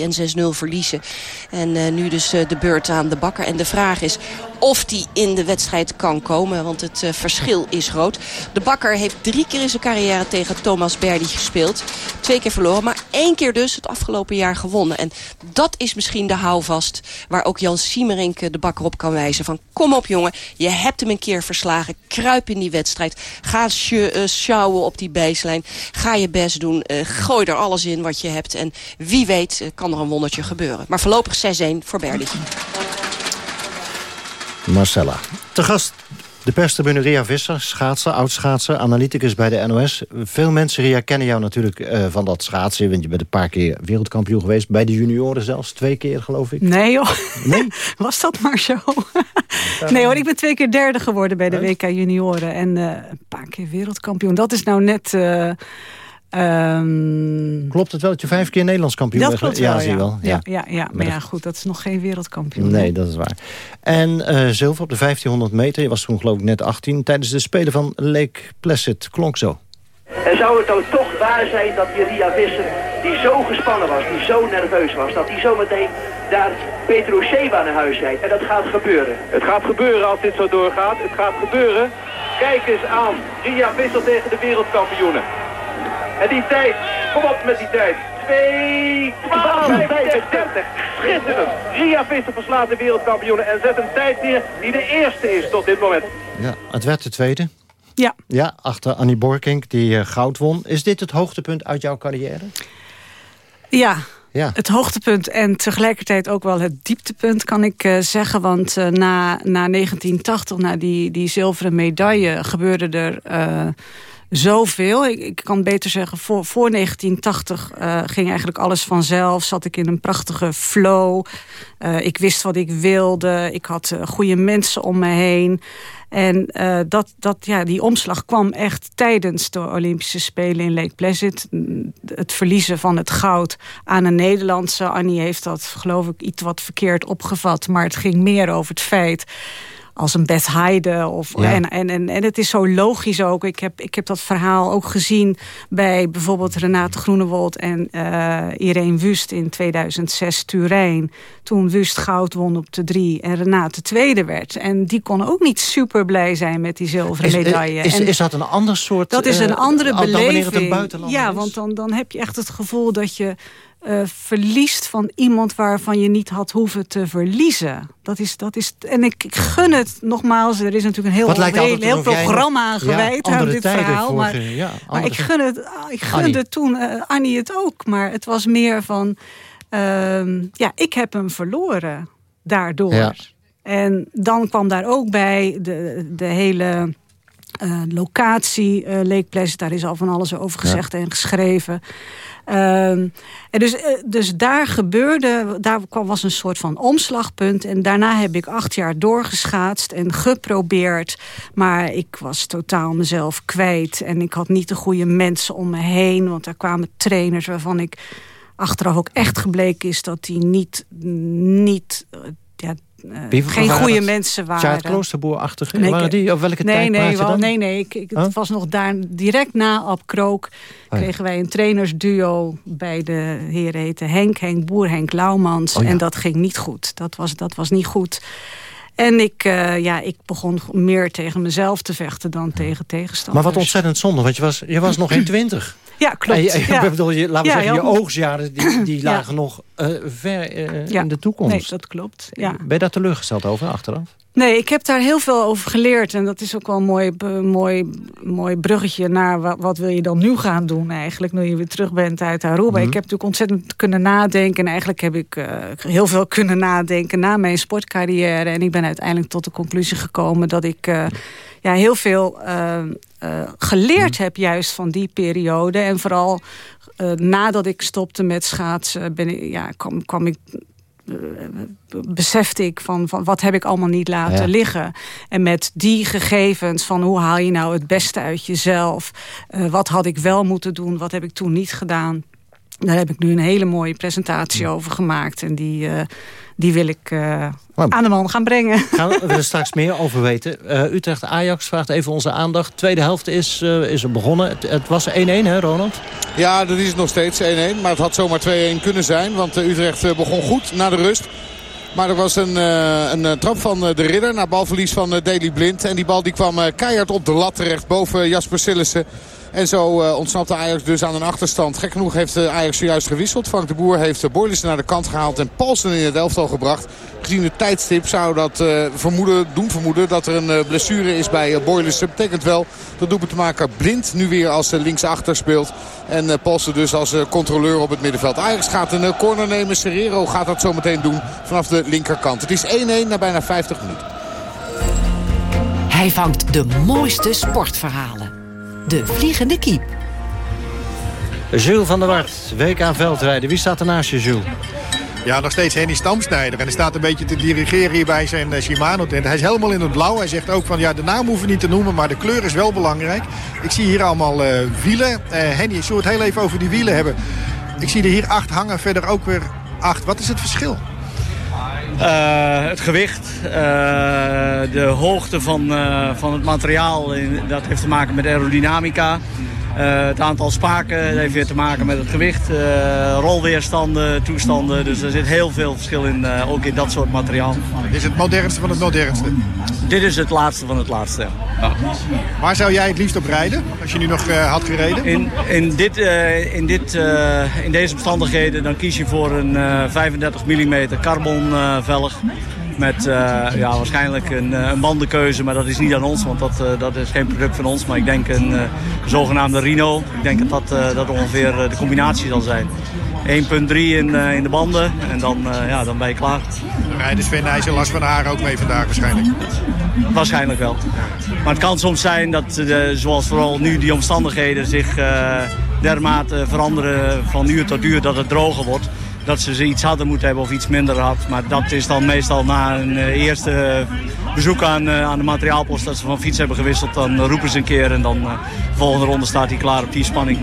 en 6-0 verliezen. En nu dus de beurt aan de Bakker. En de vraag is of die in de wedstrijd kan komen. Want het verschil is groot. De Bakker heeft drie keer in zijn carrière tegen Thomas Berdy gespeeld. Twee keer verloren, maar één keer dus het afgelopen jaar gewonnen. En dat is misschien de houvast waar ook Jan Siemerink de Bakker op kan wijzen. Van kom op jongen, je hebt hem een keer verslagen. Kruip in die wedstrijd. Ga sjouwen op die baseline. Ga je best doen. Uh, gooi er alles in wat je hebt. En wie weet uh, kan er een wondertje gebeuren. Maar voorlopig 6-1 voor Berdy. Marcella. Te gast de perstribune Ria Visser, schaatser, oud-schaatser, analyticus bij de NOS. Veel mensen, Ria, kennen jou natuurlijk uh, van dat schaatsen. Want je bent een paar keer wereldkampioen geweest. Bij de junioren zelfs, twee keer geloof ik. Nee joh, nee? was dat maar zo? nee hoor, ik ben twee keer derde geworden bij de WK junioren. En uh, een paar keer wereldkampioen. Dat is nou net... Uh, Um, klopt het wel dat je vijf keer Nederlands kampioen bent? Dat klopt ja, wel, zie je wel. Ja, ja, ja, maar ja, goed, dat is nog geen wereldkampioen. Nee, dat is waar. En uh, zilver op de 1500 meter, je was toen geloof ik net 18... tijdens de Spelen van Lake Placid, klonk zo. En zou het dan toch waar zijn dat die Ria Visser, die zo gespannen was, die zo nerveus was... dat die zometeen daar Petrusheva naar huis rijdt? En dat gaat gebeuren. Het gaat gebeuren als dit zo doorgaat. Het gaat gebeuren. Kijk eens aan. Ria Visser tegen de wereldkampioenen. En die tijd, kom op met die tijd. 2, 12, 35, 30. Schitterend. Ria Visser verslaat de wereldkampioenen en zet een tijd neer die de eerste is tot dit moment. Ja, het werd de tweede. Ja. Ja, achter Annie Borkink die uh, goud won. Is dit het hoogtepunt uit jouw carrière? Ja, ja. Het hoogtepunt en tegelijkertijd ook wel het dieptepunt kan ik uh, zeggen. Want uh, na, na 1980, na die, die zilveren medaille, gebeurde er... Zoveel. Ik, ik kan beter zeggen, voor, voor 1980 uh, ging eigenlijk alles vanzelf. Zat ik in een prachtige flow. Uh, ik wist wat ik wilde. Ik had uh, goede mensen om me heen. En dat, dat, ja, die omslag kwam echt tijdens de Olympische Spelen in Lake Placid. Het verliezen van het goud aan een Nederlandse. Annie heeft dat geloof ik iets wat verkeerd opgevat. Maar het ging meer over het feit als een Beth Heide. Of, en, en, en, en het is zo logisch ook. Ik heb, ik heb dat verhaal ook gezien bij bijvoorbeeld Renate Groenewold en uh, Irene Wust in 2006 Turijn. Toen Wust goud won op de drie en Renate tweede werd. En die kon ook niet super blij zijn met die zilveren medaille. Is, is, is dat een ander soort... Dat is een uh, andere dan beleving. wanneer het een buitenlander ja, is? want dan, dan heb je echt het gevoel dat je uh, verliest van iemand waarvan je niet had hoeven te verliezen. Dat is, dat is, en ik, ik gun het nogmaals. Er is natuurlijk een heel, Wat lijkt heel, altijd heel alsof jij programma nog- gewijd ja, aan dit verhaal. Maar, ja, maar ik gun het, ik gunde Annie. toen uh, Annie het ook. Maar het was meer van, ehm, ja, ik heb hem verloren daardoor. Ja. En dan kwam daar ook bij de, de hele uh, locatie uh, Lake Placid. Daar is al van alles over gezegd en geschreven. Um, en dus, uh, dus daar gebeurde, daar was een soort van omslagpunt. En daarna heb ik acht jaar doorgeschaatst en geprobeerd. Maar ik was totaal mezelf kwijt. En ik had niet de goede mensen om me heen. Want daar kwamen trainers waarvan ik achteraf ook echt gebleken is... dat die niet, niet ja, uh, Wie- geen goede mensen waren. Sjaard Kloosterboer-achtige? Nee, waren die? Op welke nee, tijd nee, wel, dan? nee, nee. Ik, ik, Huh? Het was nog daar direct na Ab Krook ja. kregen wij een trainersduo bij de heren heette Henk, Henk Boer, Henk Lauwmans. Oh ja. En dat ging niet goed. Dat was, dat was niet goed. En ik, uh, ja, ik begon meer tegen mezelf te vechten dan tegen tegenstanders. Maar wat ontzettend zonde, want je was, je was nog geen twintig. Ja, klopt. En ja. ik bedoel, je, laten we Ja, zeggen, je heel- oogsjaren die, die Ja. lagen nog uh, ver uh, Ja. in de toekomst. Nee, dat klopt. Ja. Ben je daar teleurgesteld over achteraf? Nee, ik heb daar heel veel over geleerd. En dat is ook wel een mooi, mooi, mooi bruggetje naar wat, wat wil je dan nu gaan doen eigenlijk. Nu je weer terug bent uit Aruba. Mhm. Ik heb natuurlijk ontzettend kunnen nadenken. En eigenlijk heb ik uh, heel veel kunnen nadenken na mijn sportcarrière. En ik ben uiteindelijk tot de conclusie gekomen dat ik uh, ja, heel veel uh, geleerd heb juist van die periode. En vooral nadat ik stopte met schaatsen ben ik, ja, kwam, kwam ik besefte ik van, van wat heb ik allemaal niet laten Ja. liggen. En met die gegevens van hoe haal je nou het beste uit jezelf. Uh, wat had ik wel moeten doen, wat heb ik toen niet gedaan. Daar heb ik nu een hele mooie presentatie over gemaakt. En die, uh, die wil ik uh, Oh. aan de man gaan brengen. Gaan we er straks meer over weten. Uh, Utrecht-Ajax vraagt even onze aandacht. Tweede helft is, uh, is er begonnen. Het, het was 1-1 hè Ronald? Ja, dat is nog steeds 1-1. Maar het had zomaar 2-1 kunnen zijn. Want uh, Utrecht begon goed na de rust. Maar er was een, uh, een trap van uh, de ridder naar balverlies van uh, Daley Blind. En die bal die kwam uh, keihard op de lat terecht boven Jasper Sillissen. En zo uh, ontsnapte Ajax dus aan een achterstand. Gek genoeg heeft uh, Ajax zojuist gewisseld. Frank de Boer heeft uh, Boylissen naar de kant gehaald en Paulsen in het elftal gebracht. Gezien het tijdstip zou dat vermoeden, doen vermoeden dat er een blessure is bij Boylissen. Betekent wel dat doelpunt te maken blind nu weer als linksachter speelt. En Paulsen dus als controleur op het middenveld. Ajax gaat een corner nemen. Serrero gaat dat zo meteen doen vanaf de linkerkant. Het is 1-1 na bijna 50 minuten. Hij vangt de mooiste sportverhalen. De Vliegende Kiep. Jules van der Wart, WK Veldrijden. Wie staat er naast je, Jules? Ja, nog steeds Henny Stamsnijder. En hij staat een beetje te dirigeren hier bij zijn uh, Shimano-tent. Hij is helemaal in het blauw. Hij zegt ook van, ja, de naam hoeven we niet te noemen, maar de kleur is wel belangrijk. Ik zie hier allemaal uh, wielen. Uh, Henny, zullen we het heel even over die wielen hebben? Ik zie er hier acht hangen, verder ook weer acht. Wat is het verschil? Uh, het gewicht, uh, de hoogte van, uh, van het materiaal, dat heeft te maken met aerodynamica. Het aantal spaken heeft weer te maken met het gewicht, rolweerstanden, toestanden. Dus er zit heel veel verschil in, ook in dat soort materiaal. Dit is het modernste van het modernste? Dit is het laatste van het laatste, ja. Waar zou jij het liefst op rijden, als je nu nog had gereden? In, in, dit, in, dit, in deze omstandigheden dan kies je voor een 35 mm carbon velg. Met uh, ja, waarschijnlijk een, een, bandenkeuze, maar dat is niet aan ons, want dat, uh, dat is geen product van ons. Maar ik denk een, uh, zogenaamde Rino. Ik denk dat dat, dat ongeveer de combinatie zal zijn. 1.3 in, in de banden en dan, ja, dan ben je klaar. Rijden Sven Nijs en Lars van Haar ook mee vandaag waarschijnlijk. Waarschijnlijk wel. Maar het kan soms zijn dat, zoals vooral nu die omstandigheden zich dermate veranderen van uur tot uur dat het droger wordt. Dat ze iets hadden moeten hebben of iets minder had. Maar dat is dan meestal na een uh, eerste bezoek aan, aan de materiaalpost dat ze van fiets hebben gewisseld. Dan roepen ze een keer en dan de volgende ronde staat hij klaar op die spanning.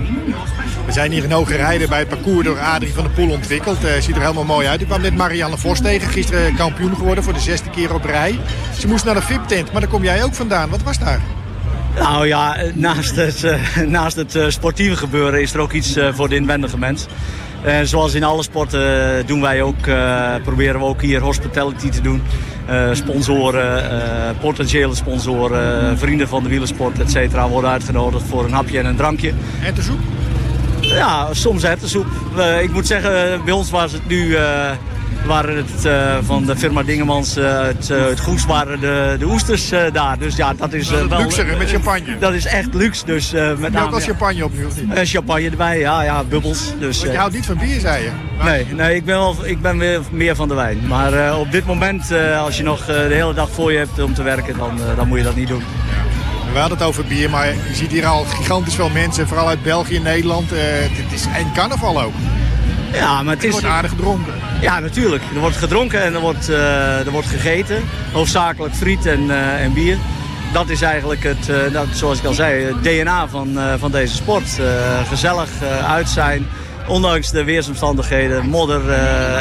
We zijn hier in Hoge Rijden bij het parcours door Adrie van der Poel ontwikkeld. Uh, ziet er helemaal mooi uit. Ik kwam net Marianne Vos tegen, gisteren kampioen geworden voor de zesde keer op rij. Ze moest naar de VIP-tent, maar daar kom jij ook vandaan. Wat was daar? Nou ja, naast het, naast het sportieve gebeuren is er ook iets voor de inwendige mens. En zoals in alle sporten doen wij ook, proberen we ook hier hospitality te doen. sponsoren, potentiële sponsoren, vrienden van de wielersport, et cetera, worden uitgenodigd voor een hapje en een drankje. En te zoek? Ja, soms hertensoep. Uh, ik moet zeggen, bij ons was het nu... Uh, waren het uh, van de firma Dingemans het, het goeds waren de, de oesters daar. Dus ja, dat is dat wel... Luxe met champagne? Dat is echt luxe. Dus, met je ook al champagne op nu champagne erbij, ja, ja, bubbels. Dus, Want je houdt niet van bier, zei je? Maar... Nee, nee ik, ben wel, ik ben weer meer van de wijn. Maar op dit moment, als je nog de hele dag voor je hebt om te werken, dan, dan moet je dat niet doen. We hadden het over bier, maar je ziet hier al gigantisch veel mensen. Vooral uit België en Nederland. Uh, het is een carnaval ook. Ja, maar het is... Wordt aardig gedronken. Ja, natuurlijk. Er wordt gedronken en er wordt, uh, er wordt gegeten. Hoofdzakelijk friet en, uh, en bier. Dat is eigenlijk het, dat, zoals ik al zei, het DNA van, van deze sport. gezellig uit zijn. Ondanks de weersomstandigheden, modder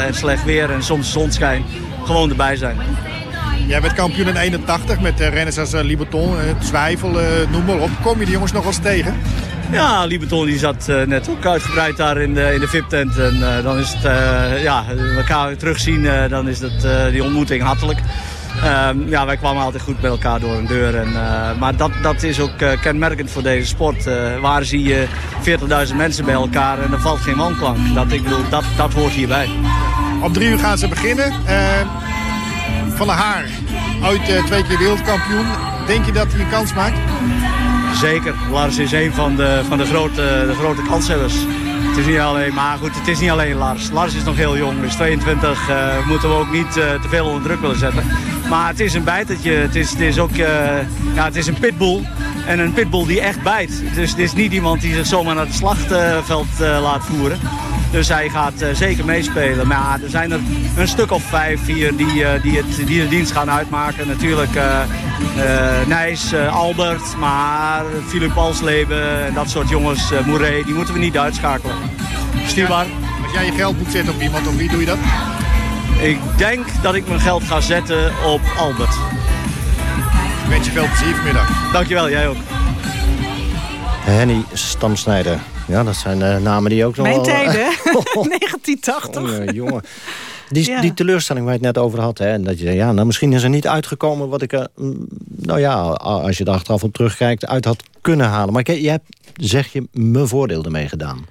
en slecht weer en soms zonschijn. Gewoon erbij zijn. Jij bent kampioen in 81 met renners als Libaton, Zwijfel, noem maar op. Kom je die jongens nog eens tegen? Ja, Libaton die zat net ook uitgebreid daar in de, in de VIP-tent. En dan is het, ja, we elkaar terugzien, dan is het, die ontmoeting hartelijk. Um, ja, wij kwamen altijd goed bij elkaar door een deur. En, maar dat, dat is ook kenmerkend voor deze sport. waar zie je 40.000 mensen bij elkaar en er valt geen wanklank. Dat, ik bedoel, dat, dat hoort hierbij. Om drie uur gaan ze beginnen. Van der Haar, ooit twee keer wereldkampioen. Denk je dat hij een kans maakt? Zeker. Lars is een van de, van de, grote, de grote kanshebbers. Het is niet alleen, maar goed, het is niet alleen Lars. Lars is nog heel jong, dus 22 uh, moeten we ook niet uh, te veel onder druk willen zetten. Maar het is een bijtertje, het is, het is ook ja, het is een pitbull. En een pitbull die echt bijt. Dus het is niet iemand die zich zomaar naar het slachtveld laat voeren. Dus hij gaat zeker meespelen. Maar er zijn er een stuk of vijf hier die, die, het, die de dienst gaan uitmaken. Natuurlijk Nijs, Albert, maar Philip Alsleben en dat soort jongens, Mouret, die moeten we niet uitschakelen. Stuurbaar. Als jij je geld moet zetten op iemand, op wie doe je dat? Ik denk dat ik mijn geld ga zetten op Albert. Ik wens je veel plezier vanmiddag. Dankjewel, jij ook. Henny Stamsnijder. Ja, dat zijn uh, namen die ook nog Mijn wel... tijden, 1980. Jongen, jongen. Die, ja. die teleurstelling waar je het net over had. Hè, en dat je ja, nou, misschien is er niet uitgekomen wat ik er... Nou ja, als je er achteraf op terugkijkt, uit had kunnen halen. Maar je hebt, zeg je, mijn voordeel ermee gedaan.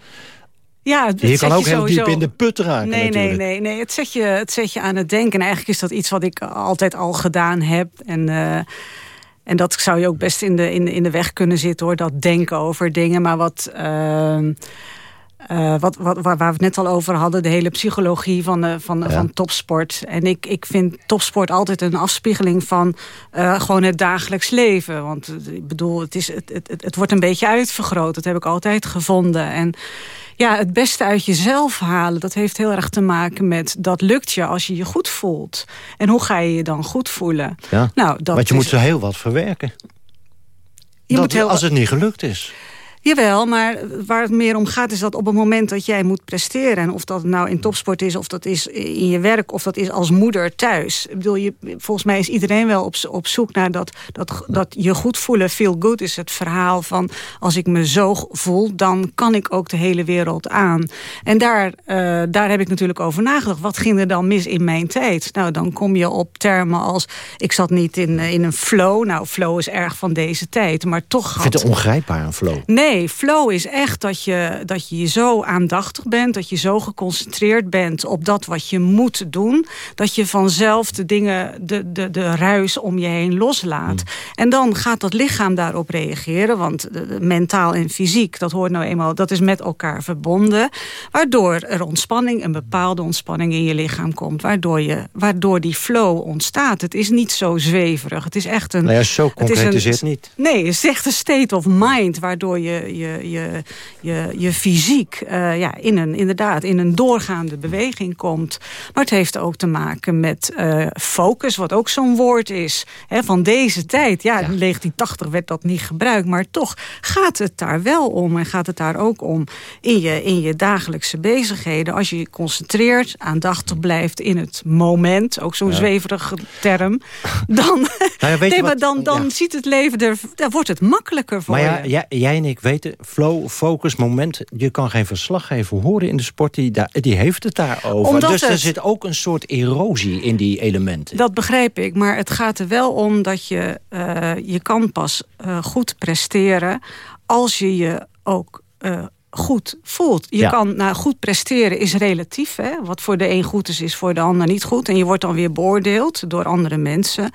Ja, het je kan ook heel diep in de put raken nee, natuurlijk. Nee, nee, nee. Het zet, je, het zet je aan het denken. En eigenlijk is dat iets wat ik altijd al gedaan heb. En... Uh, en dat zou je ook best in de, in, in de weg kunnen zitten, hoor. Dat denken over dingen. Maar wat, uh, uh, wat, wat, waar we het net al over hadden... de hele psychologie van, de, van, ja. van topsport. En ik, ik vind topsport altijd een afspiegeling van... Uh, gewoon het dagelijks leven. Want ik bedoel, het, is, het, het, het wordt een beetje uitvergroot. Dat heb ik altijd gevonden. En ja, het beste uit jezelf halen, dat heeft heel erg te maken met... dat lukt je als je je goed voelt. En hoe ga je je dan goed voelen? Ja, nou, dat want je is... moet zo heel wat verwerken. Je dat, moet heel... Als het niet gelukt is. Jawel, maar waar het meer om gaat is dat op het moment dat jij moet presteren... en of dat nou in topsport is, of dat is in je werk... of dat is als moeder thuis. Ik bedoel, je, volgens mij is iedereen wel op, op zoek naar dat, dat, dat je goed voelen. Feel good is het verhaal van als ik me zo voel... dan kan ik ook de hele wereld aan. En daar, uh, daar heb ik natuurlijk over nagedacht. Wat ging er dan mis in mijn tijd? Nou, dan kom je op termen als... ik zat niet in, in een flow. Nou, flow is erg van deze tijd, maar toch had... Ik vind het ongrijpbaar, een flow. Nee, Nee, flow is echt dat je, dat je zo aandachtig bent... dat je zo geconcentreerd bent op dat wat je moet doen... dat je vanzelf de dingen, de, de, de ruis om je heen loslaat. Hmm. En dan gaat dat lichaam daarop reageren... want mentaal en fysiek, dat hoort nou eenmaal... dat is met elkaar verbonden... waardoor er ontspanning, een bepaalde ontspanning in je lichaam komt... waardoor, je, waardoor die flow ontstaat. Het is niet zo zweverig. Het is echt een... Nou ja, zo concreet is het niet. Nee, het is echt een state of mind... waardoor je je, je, je, je fysiek uh, ja, in een, inderdaad in een doorgaande beweging komt. Maar het heeft ook te maken met uh, focus, wat ook zo'n woord is. Hè, van deze tijd. Ja, in 1980 werd dat niet gebruikt. Maar toch gaat het daar wel om. En gaat het daar ook om in je, in je dagelijkse bezigheden. Als je je concentreert, aandachtig blijft in het moment. Ook zo'n ja. zweverige term. Dan, nou ja, nee, maar dan, dan ja. ziet het leven er... Dan wordt het makkelijker voor maar ja, je. Jij en ik weten, flow, focus, moment... je kan geen verslaggever horen in de sport, die, die heeft het daarover. Omdat dus het, er zit ook een soort erosie in die elementen. Dat begrijp ik, maar het gaat er wel om dat je... Uh, je kan pas uh, goed presteren als je je ook... Uh, goed voelt. Je Ja. kan nou, goed presteren is relatief. Hè? Wat voor de een goed is, is voor de ander niet goed. En je wordt dan weer beoordeeld door andere mensen.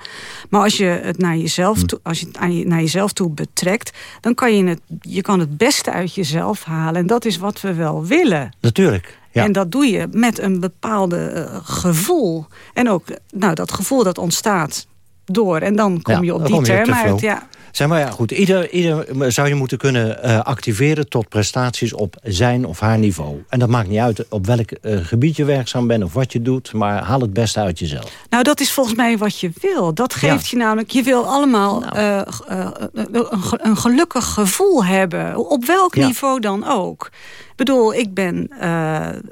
Maar als je het naar jezelf toe, als je het aan je, naar jezelf toe betrekt... dan kan je het, je kan het beste uit jezelf halen. En dat is wat we wel willen. Natuurlijk. Ja. En dat doe je met een bepaalde eh, gevoel. En ook nou, dat gevoel dat ontstaat door. En dan kom Ja, je op die term uit. Ja. Zeg maar ja, goed. Ieder, ieder zou je moeten kunnen eh, activeren tot prestaties op zijn of haar niveau. En dat maakt niet uit op welk eh, gebied je werkzaam bent of wat je doet. Maar haal het beste uit jezelf. Nou, dat is volgens mij wat je wil. Dat geeft je namelijk, je wil allemaal eh, eh, een, ge- een gelukkig gevoel hebben. Op welk Ja. niveau dan ook. Ik bedoel, ik ben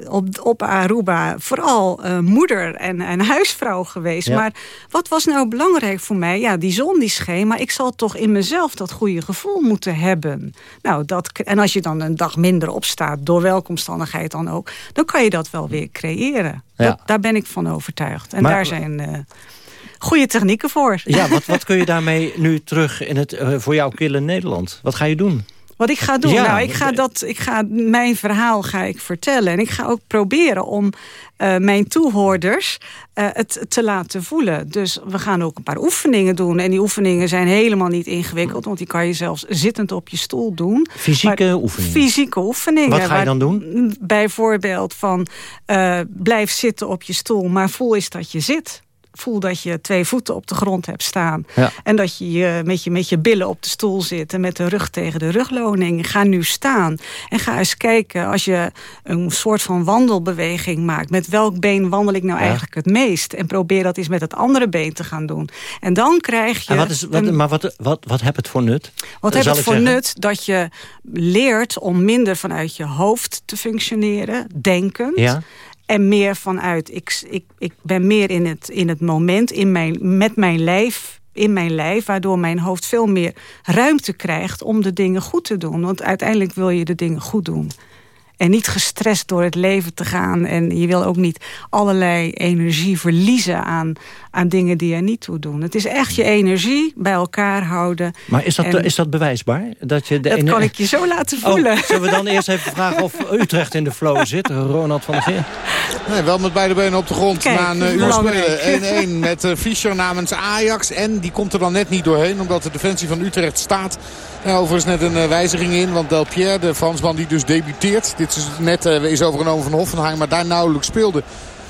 op, op Aruba vooral moeder en, en huisvrouw geweest. Ja. Maar wat was nou belangrijk voor mij? Ja, die zon die scheen, maar ik zal toch in mezelf dat goede gevoel moeten hebben. Nou, dat, en als je dan een dag minder opstaat, door welke omstandigheid dan ook... dan kan je dat wel weer creëren. Ja. Dat, daar ben ik van overtuigd. En Maar- daar zijn eh, goede technieken voor. Ja, wat, wat kun je daarmee nu terug in het, eh, voor jouw kille Nederland? Wat ga je doen? Wat ik ga doen? Ja, nou, ik ga dat, ik ga, mijn verhaal ga ik vertellen. En ik ga ook proberen om eh, mijn toehoorders eh, het te laten voelen. Dus we gaan ook een paar oefeningen doen. En die oefeningen zijn helemaal niet ingewikkeld. Want die kan je zelfs zittend op je stoel doen. Fysieke Maar- oefeningen? Fysieke oefeningen. Wat ga je dan doen? Bijvoorbeeld van eh, blijf zitten op je stoel. Maar voel eens dat je zit. Voel dat je twee voeten op de grond hebt staan. Ja. En dat je, je met je met je billen op de stoel zit en met de rug tegen de rugloning. Ga nu staan en ga eens kijken als je een soort van wandelbeweging maakt. Met welk been wandel ik nou Ja. eigenlijk het meest? En probeer dat eens met het andere been te gaan doen. En dan krijg je... En wat is, wat, een- maar wat, wat, wat heb het voor nut? wat heeft het voor zeggen? nut dat je leert om minder vanuit je hoofd te functioneren, denkend. Ja. En meer vanuit, ik, ik, ik ben meer in het, in het moment, in mijn, met mijn lijf, in mijn lijf, waardoor mijn hoofd veel meer ruimte krijgt om de dingen goed te doen. Want uiteindelijk wil je de dingen goed doen. En niet gestrest door het leven te gaan. En je wil ook niet allerlei energie verliezen aan, aan dingen die er niet toe doen. Het is echt je energie bij elkaar houden. Maar is dat, En- is dat bewijsbaar? Dat, je de Dat kan ik je zo laten voelen. Oh, zullen we dan eerst even vragen of Utrecht in de flow zit? Ronald van der Geer. Nee, wel met beide benen op de grond. Kijk, na een eh, uur spelen 1-1 met eh, Fischer namens Ajax. En die komt er dan net niet doorheen omdat de defensie van Utrecht staat. Ja, overigens net een eh, wijziging in. Want Del Pierre, de Fransman die dus debuteert. Dit is net eh, is overgenomen van Hoffenheim. Maar daar nauwelijks speelde.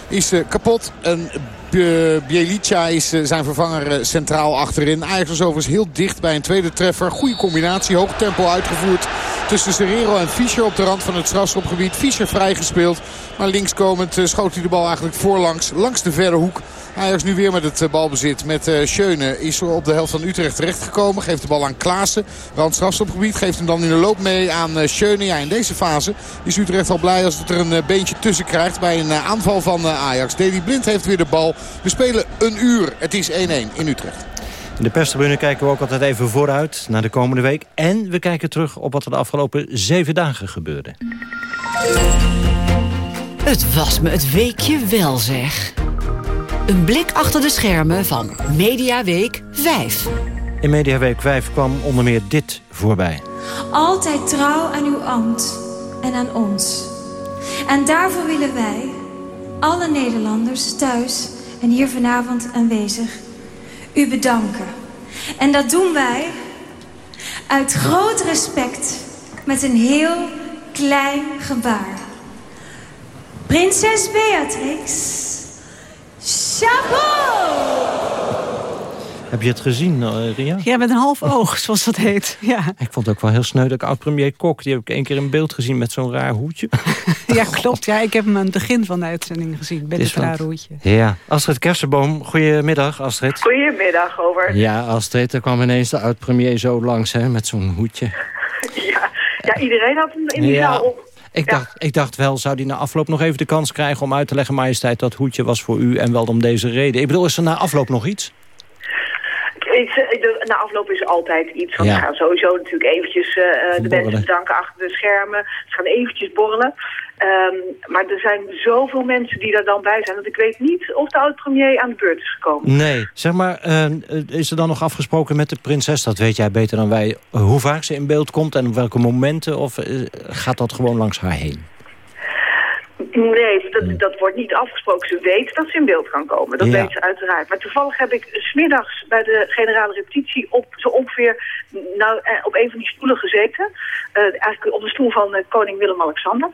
Is eh, kapot. En Bie- Bielica is eh, zijn vervanger eh, centraal achterin. Ajax was overigens heel dicht bij een tweede treffer. Goede combinatie. Hoog tempo uitgevoerd. Tussen Serrero en Fischer op de rand van het strafschopgebied. Fischer vrijgespeeld. Maar linkskomend eh, schoot hij de bal eigenlijk voorlangs. Langs de verre hoek. Ajax nu weer met het eh, balbezit. Met eh Schöne is op de helft van Utrecht terechtgekomen. Geeft de bal aan Klaassen. Rand strafschopgebied. Geeft hem dan in de loop mee aan eh, Schöne. Ja, in deze fase is Utrecht al blij als het er een beentje tussen krijgt. Bij een aanval van Ajax. Deli Blind heeft weer de bal. We spelen een uur. Het is 1-1 in Utrecht. In de perstribune kijken we ook altijd even vooruit naar de komende week. En we kijken terug op wat er de afgelopen zeven dagen gebeurde. Het was me het weekje wel, zeg. Een blik achter de schermen van Mediaweek 5. In Mediaweek 5 kwam onder meer dit voorbij. Altijd trouw aan uw ambt en aan ons. En daarvoor willen wij, alle Nederlanders thuis en hier vanavond aanwezig, u bedanken. En dat doen wij uit groot respect met een heel klein gebaar. Prinses Beatrix, chapeau! Heb je het gezien, uh, Ria? Ja, met een half oog, zoals dat heet. Ja, Ik vond het ook wel heel sneu dat oud-premier Kok... die heb ik één keer in beeld gezien met zo'n raar hoedje. ja klopt. Ja, ik heb hem aan het begin van de uitzending gezien. Met is het raar hoedje. Ja, Astrid Kersenboom, goedemiddag Astrid. Goedemiddag, over. Ja, Astrid, er kwam ineens de oud-premier zo langs hè, met zo'n hoedje. Ja, ja, iedereen had hem in die Ja. zaal op. Ik, dacht, ik dacht wel, zou die na afloop nog even de kans krijgen... om uit te leggen, majesteit, dat hoedje was voor u en wel om deze reden. Ik bedoel, is er na afloop nog iets? Na afloop is altijd iets. Want Ja. ze gaan sowieso natuurlijk eventjes eh, eh, de mensen bedanken achter de schermen. Ze gaan eventjes borrelen. Ehm, maar er zijn zoveel mensen die daar dan bij zijn... dat ik weet niet of de oud-premier aan de beurt is gekomen. Nee. Zeg maar, eh, is er dan nog afgesproken met de prinses? Dat weet jij beter dan wij. Hoe vaak ze in beeld komt en op welke momenten? Of gaat dat gewoon langs haar heen? Nee, dat, dat wordt niet afgesproken. Ze weet dat ze in beeld kan komen. Dat Ja. weet ze uiteraard. Maar toevallig heb ik smiddags bij de generale repetitie op zo ongeveer nou, eh, op een van die stoelen gezeten. Eh, eigenlijk op de stoel van eh, koning Willem-Alexander.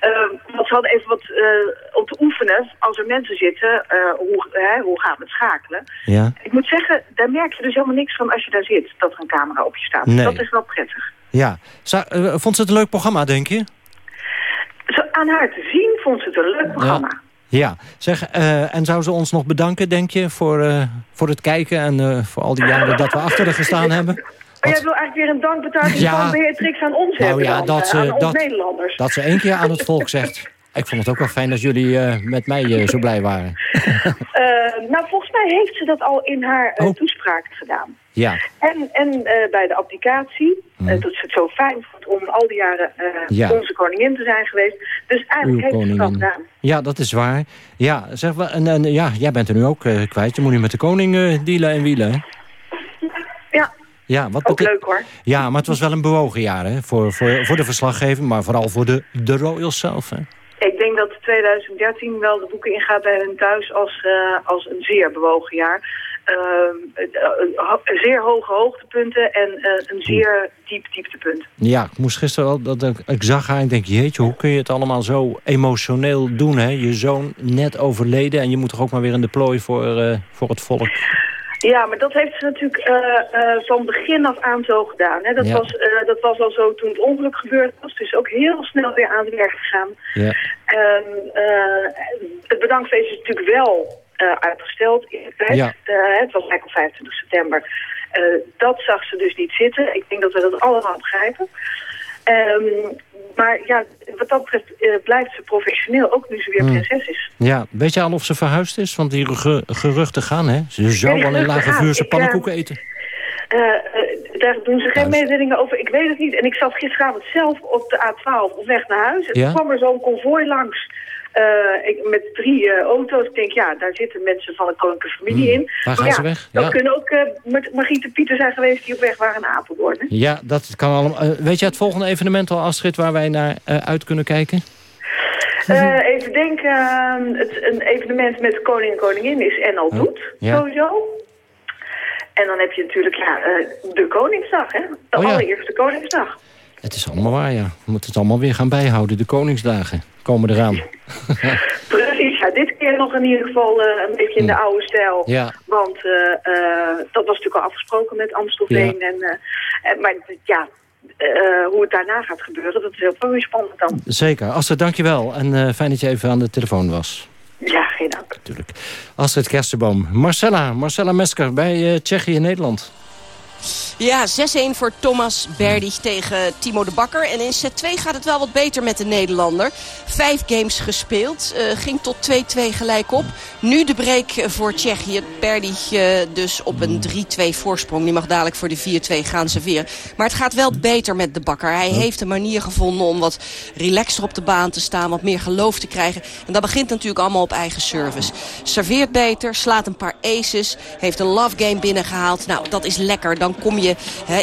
Eh, want ze hadden even wat om te oefenen. Als er mensen zitten, hoe, hè, hoe gaan we het schakelen? Ja. Ik moet zeggen, daar merk je dus helemaal niks van als je daar zit. Dat er een camera op je staat. Nee. Dat is wel prettig. Ja. Zou- vond ze het een leuk programma, denk je? Zo, aan haar te zien vond ze het een leuk programma. Ja. Zeg, eh, en zou ze ons nog bedanken, denk je, voor, eh, voor het kijken... en eh, voor al die jaren dat we achter haar gestaan hebben? Maar jij wil eigenlijk weer een dankbetuiging Ja. van Beatrix aan ons Nou hebben ja, dan, dat ze- aan dat- Nederlanders. Dat ze één keer aan het volk zegt... Ik vond het ook wel fijn dat jullie met mij zo blij waren. Nou, volgens mij heeft ze dat al in haar Oh. toespraak gedaan. Ja. En, en eh, bij de applicatie, eh, dat ze het zo fijn vond om al die jaren eh. Ja. onze koningin te zijn geweest. Dus eigenlijk Uw heeft ze dat gedaan. Ja, dat is waar. Ja, zeg, wel, en, en, ja, jij bent er nu ook kwijt. Je moet nu met de koning dealen en wielen. hè? Ja, Ja, wat ook leuk hoor. Ja, maar het was wel een bewogen jaar hè? Voor, voor, voor de verslaggeving, maar vooral voor de, de royals zelf. Hè? Ik denk dat 2013 wel de boeken ingaat bij hun thuis als, als een zeer bewogen jaar. Ehm, eh, eh, zeer hoge hoogtepunten en eh, een zeer diep dieptepunt. Ja, ik moest gisteren wel, dat ik, zag haar en ik denk, jeetje, hoe kun je het allemaal zo emotioneel doen? Hè? Je zoon net overleden en je moet toch ook maar weer in de plooi voor, eh, voor het volk. Ja, maar dat heeft ze natuurlijk eh, van begin af aan zo gedaan. Hè. Dat, Ja. was, dat was al zo toen het ongeluk gebeurd was. Dus ook heel snel weer aan het werk gegaan. Ja. En, eh, het bedankfeest is natuurlijk wel uitgesteld in de tijd. Ja. Eh, het was eigenlijk op 25 september. Eh, dat zag ze dus niet zitten. Ik denk dat we dat allemaal begrijpen. Ehm, maar ja, wat dat betreft eh, blijft ze professioneel, ook nu ze weer Hmm. prinses is. Ja, weet je al of ze verhuisd is? Want die ge- geruchten gaan, hè? Ze zou wel in lage vuurse Ik, pannenkoeken eh, eten. Eh, eh, daar doen ze geen mededelingen over. Ik weet het niet. En ik zat gisteravond zelf op de A12 op weg naar huis. En Ja? toen kwam er zo'n konvooi langs. Eh, ik, met drie eh, auto's. Ik denk, ja, daar zitten mensen van de koninklijke familie in. Hmm. waar gaan ze ja, weg? Dat Ja. kunnen ook met Margriet en Pieter zijn geweest die op weg waren naar Apeldoorn. hè? Ja, dat kan allemaal. Weet je het volgende evenement al, Astrid, waar wij naar uit kunnen kijken? Even denken, eh, het, een evenement met koning en koningin is en al doet, ja. sowieso. En dan heb je natuurlijk ja, de Koningsdag, hè? De Oh allereerste Koningsdag. Het is allemaal waar, ja. We moeten het allemaal weer gaan bijhouden. De Koningsdagen komen eraan. Precies, ja, dit keer nog in ieder geval eh, een beetje in de oude stijl. Ja. Want eh, eh, dat was natuurlijk al afgesproken met Amstelveen. Ja. En, en, maar ja, hoe het daarna gaat gebeuren, dat is heel weer spannend dan. Zeker. Astrid, dankjewel. En fijn dat je even aan de telefoon was. Ja, geen dank. Astrid Kerstenboom. Marcella, Marcella Mesker bij eh, Tsjechië, Nederland. Ja, 6-1 voor Thomas Berdych tegen Timo de Bakker. En in set 2 gaat het wel wat beter met de Nederlander. Vijf games gespeeld. Uh, ging tot 2-2 gelijk op. Nu de break voor Tsjechië. Berdych uh, dus op een 3-2 voorsprong. Die mag dadelijk voor de 4-2 gaan serveren. Maar het gaat wel beter met de Bakker. Hij heeft een manier gevonden om wat relaxter op de baan te staan. Wat meer geloof te krijgen. En dat begint natuurlijk allemaal op eigen service. Serveert beter, slaat een paar aces. Heeft een love game binnengehaald. Nou, dat is lekker. Dan kom je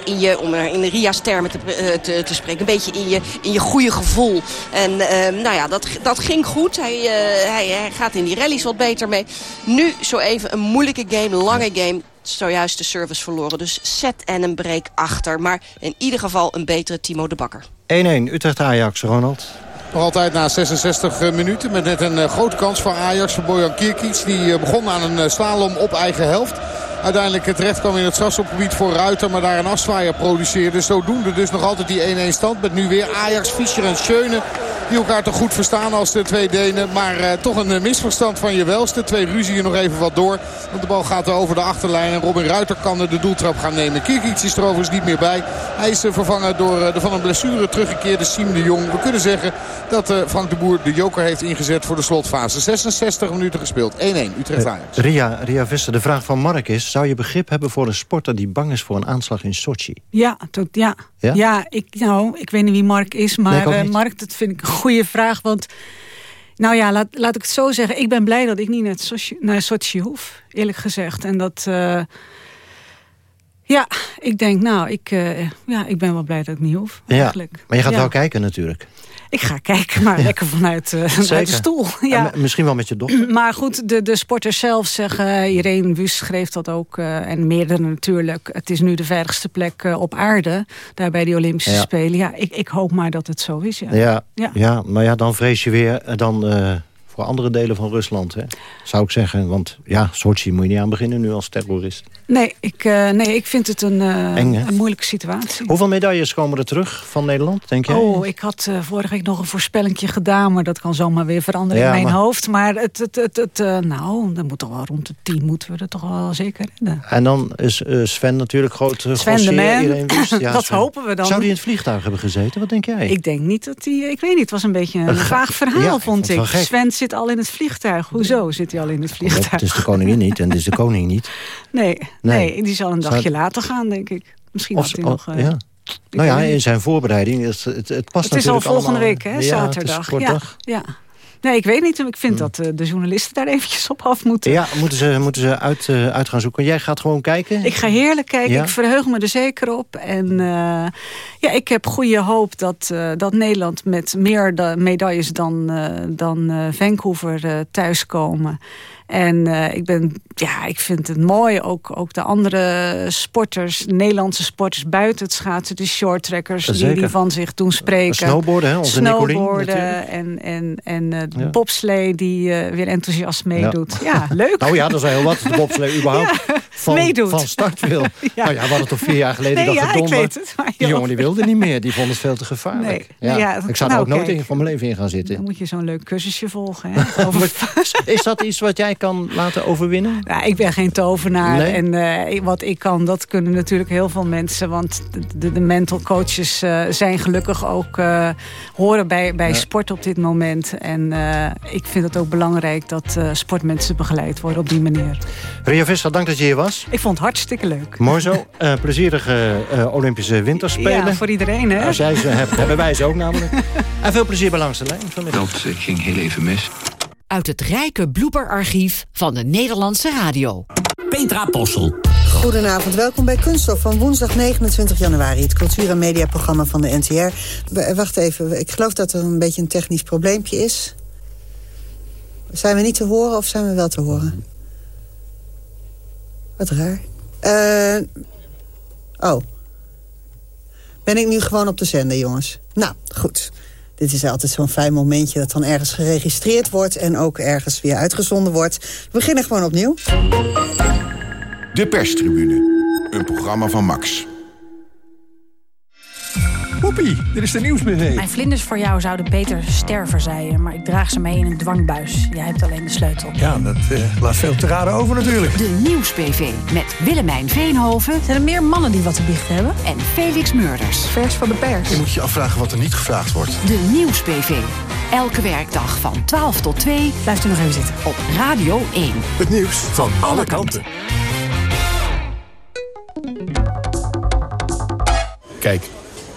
in je, om in de Ria's termen te, eh, te, te, spreken, een beetje in je, in je goede gevoel. En uh, nou ja, dat, dat ging goed. Hij, uh, hij, hij gaat in die rallies wat beter mee. Nu zo even een moeilijke game, lange game zojuist de service verloren. Dus set en een break achter. Maar in ieder geval een betere Timo de Bakker. 1-1 Utrecht-Ajax, Ronald. Nog altijd na 66 minuten met net een grote kans voor Ajax. Voor Bojan Kierkic. Die begon aan een slalom op eigen helft uiteindelijk terecht kwam in het strafschopgebied voor Ruiter. Maar daar een afzwaaier produceerde. Zodoende dus nog altijd die 1-1 stand. Met nu weer Ajax, Fischer en Schöne. Die elkaar toch goed verstaan als de twee Denen. Maar uh, toch een misverstand van je welste. Twee ruzieën nog even wat door. Want de bal gaat er over de achterlijn. En Robin Ruiter kan de doeltrap gaan nemen. Kierkic is er overigens niet meer bij. Hij is vervangen door de van een blessure teruggekeerde Siem de Jong. We kunnen zeggen dat uh, Frank de Boer de joker heeft ingezet voor de slotfase. 66 minuten gespeeld. 1-1 Utrecht-Ajax. Uh, Ria, Ria Visser, de vraag van Mark is... zou je begrip hebben voor een sporter die bang is voor een aanslag in Sochi? Ja, tot, ja. ja? ja ik, nou, ik weet niet wie Mark is, maar nee, Mark, dat vind ik een goede vraag. Want nou ja, laat, laat ik het zo zeggen. Ik ben blij dat ik niet naar Sochi, naar Sochi hoef, eerlijk gezegd. En dat... Uh, ja, ik denk, nou, ik, uh, ja, ik ben wel blij dat ik niet hoef. Ja, eigenlijk. maar je gaat ja. wel kijken natuurlijk. Ik ga kijken, maar lekker vanuit, uh, vanuit de stoel. Ja. misschien wel met je dochter. Maar goed, de, de sporters zelf zeggen... Irene Wust schreef dat ook, uh, en meerdere natuurlijk... het is nu de veiligste plek uh, op aarde, daar bij die Olympische ja. Spelen. Ja, ik, ik hoop maar dat het zo is. Ja, ja, ja. ja maar ja, dan vrees je weer... dan voor andere delen van Rusland, hè? zou ik zeggen. Want ja, Sochi moet je niet aan beginnen nu als terrorist. Nee, ik, uh, nee, ik vind het een, uh, Eng, een moeilijke situatie. Hoeveel medailles komen er terug van Nederland, denk jij? Oh, ik had uh, vorige week nog een voorspellingje gedaan... maar dat kan zomaar weer veranderen ja, in mijn maar... hoofd. Maar het, het, het, het nou, dan moet toch wel rond de tien moeten we er toch wel zeker redden. En dan is Sven natuurlijk groot Sven de man, ja, dat Sven. hopen we dan. Zou die in het vliegtuig hebben gezeten? Wat denk jij? Ik denk niet dat hij... Ik weet niet, het was een beetje een vaag verhaal, ja, vond ik. Sven zit al in het vliegtuig. Hoezo zit hij al in het vliegtuig? Het is de koningin niet en het is de koning niet. Nee, nee. nee die zal een dagje later gaan, denk ik. Misschien of, hij nog... Uh, ja. Nou ja, in zijn voorbereiding, het, het, het past het is al volgende allemaal, week, hè, zaterdag. Ja, ja. Nee, ik weet niet. Ik vind dat uh, de journalisten daar eventjes op af moeten. Ja, moeten ze, moeten ze uit, uit gaan zoeken. Jij gaat gewoon kijken? Ik ga heerlijk kijken. Ja? Ik verheug me er zeker op. En uh, ja, ik heb goede hoop dat, dat Nederland met meer medailles dan, dan Vancouver thuiskomen. En uh, ik, ben, ja, ik vind het mooi, ook, ook de andere sporters, Nederlandse sporters buiten het schaatsen, de shorttrackers, die, die van zich doen spreken. Snowboarden, hè? Onze Snowboarden en, en, en uh, de ja. bobslee die uh, weer enthousiast meedoet. Ja. ja. leuk. Nou ja, dat is heel wat, de bobslee überhaupt ja, van, meedoet. van start wil. ja. Nou ja, we hadden toch vier jaar geleden nee, dat ja, gedonder. Ik weet het, die jongen die wilde niet meer, die vond het veel te gevaarlijk. Nee. Ja. ik zou nou, er ook nooit in van mijn leven in gaan zitten. Dan moet je zo'n leuk cursusje volgen. Hè? Over... is dat iets wat jij kan laten overwinnen? Ja, ik ben geen tovenaar. Nee? En uh, wat ik kan, dat kunnen natuurlijk heel veel mensen. Want de, de mental coaches uh, zijn gelukkig ook... Uh, horen bij, bij ja. sport op dit moment. En ik vind het ook belangrijk dat sportmensen begeleid worden op die manier. Ria Visser, dank dat je hier was. Ik vond het hartstikke leuk. Mooi zo. plezierige Olympische Winterspelen. Ja, voor iedereen hè. Als jij ze hebt, hebben wij ze ook namelijk. En veel plezier bij Langs de Lijn vanmiddag. Dat ging heel even mis uit het rijke blooperarchief van de Nederlandse radio. Petra Possel. Goedenavond, welkom bij Kunststof van woensdag 29 januari. Het cultuur- en mediaprogramma van de NTR. Wacht even, ik geloof dat er een beetje een technisch probleempje is. Zijn we niet te horen of zijn we wel te horen? Wat raar. Uh, oh. Ben ik nu gewoon op de zender, jongens? Nou, goed. Dit is altijd zo'n fijn momentje dat dan ergens geregistreerd wordt... en ook ergens weer uitgezonden wordt. We beginnen gewoon opnieuw. De perstribune. Een programma van Max. Joepie, dit is de nieuwsbv. Mijn vlinders voor jou zouden beter sterven, zei je. Maar ik draag ze mee in een dwangbuis. Jij hebt alleen de sleutel. Ja, dat uh, laat veel te raden over natuurlijk. De nieuwsbv met Willemijn Veenhoven. Zijn er meer mannen die wat te biechten hebben? En Felix Murders. Vers van de pers. Je moet je afvragen wat er niet gevraagd wordt. De nieuwsbv. Elke werkdag van 12 tot 2. Blijft u nog even zitten. Op Radio 1. Het nieuws van alle kanten. Kijk,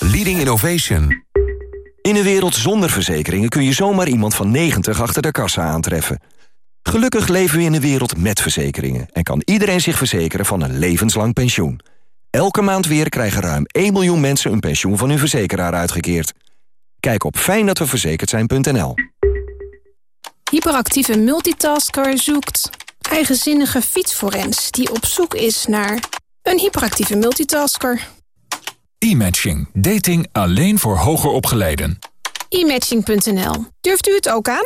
Leading innovation. In een wereld zonder verzekeringen kun je zomaar iemand van 90 achter de kassa aantreffen. Gelukkig leven we in een wereld met verzekeringen... en kan iedereen zich verzekeren van een levenslang pensioen. Elke maand weer krijgen ruim 1 miljoen mensen een pensioen van hun verzekeraar uitgekeerd. Kijk op fijndatweverzekerd zijn.nl. Hyperactieve multitasker zoekt eigenzinnige fietsforens... die op zoek is naar een hyperactieve multitasker. E-matching. Dating alleen voor hoger opgeleiden. E-matching.nl. Durft u het ook aan?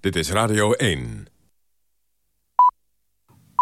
Dit is Radio 1.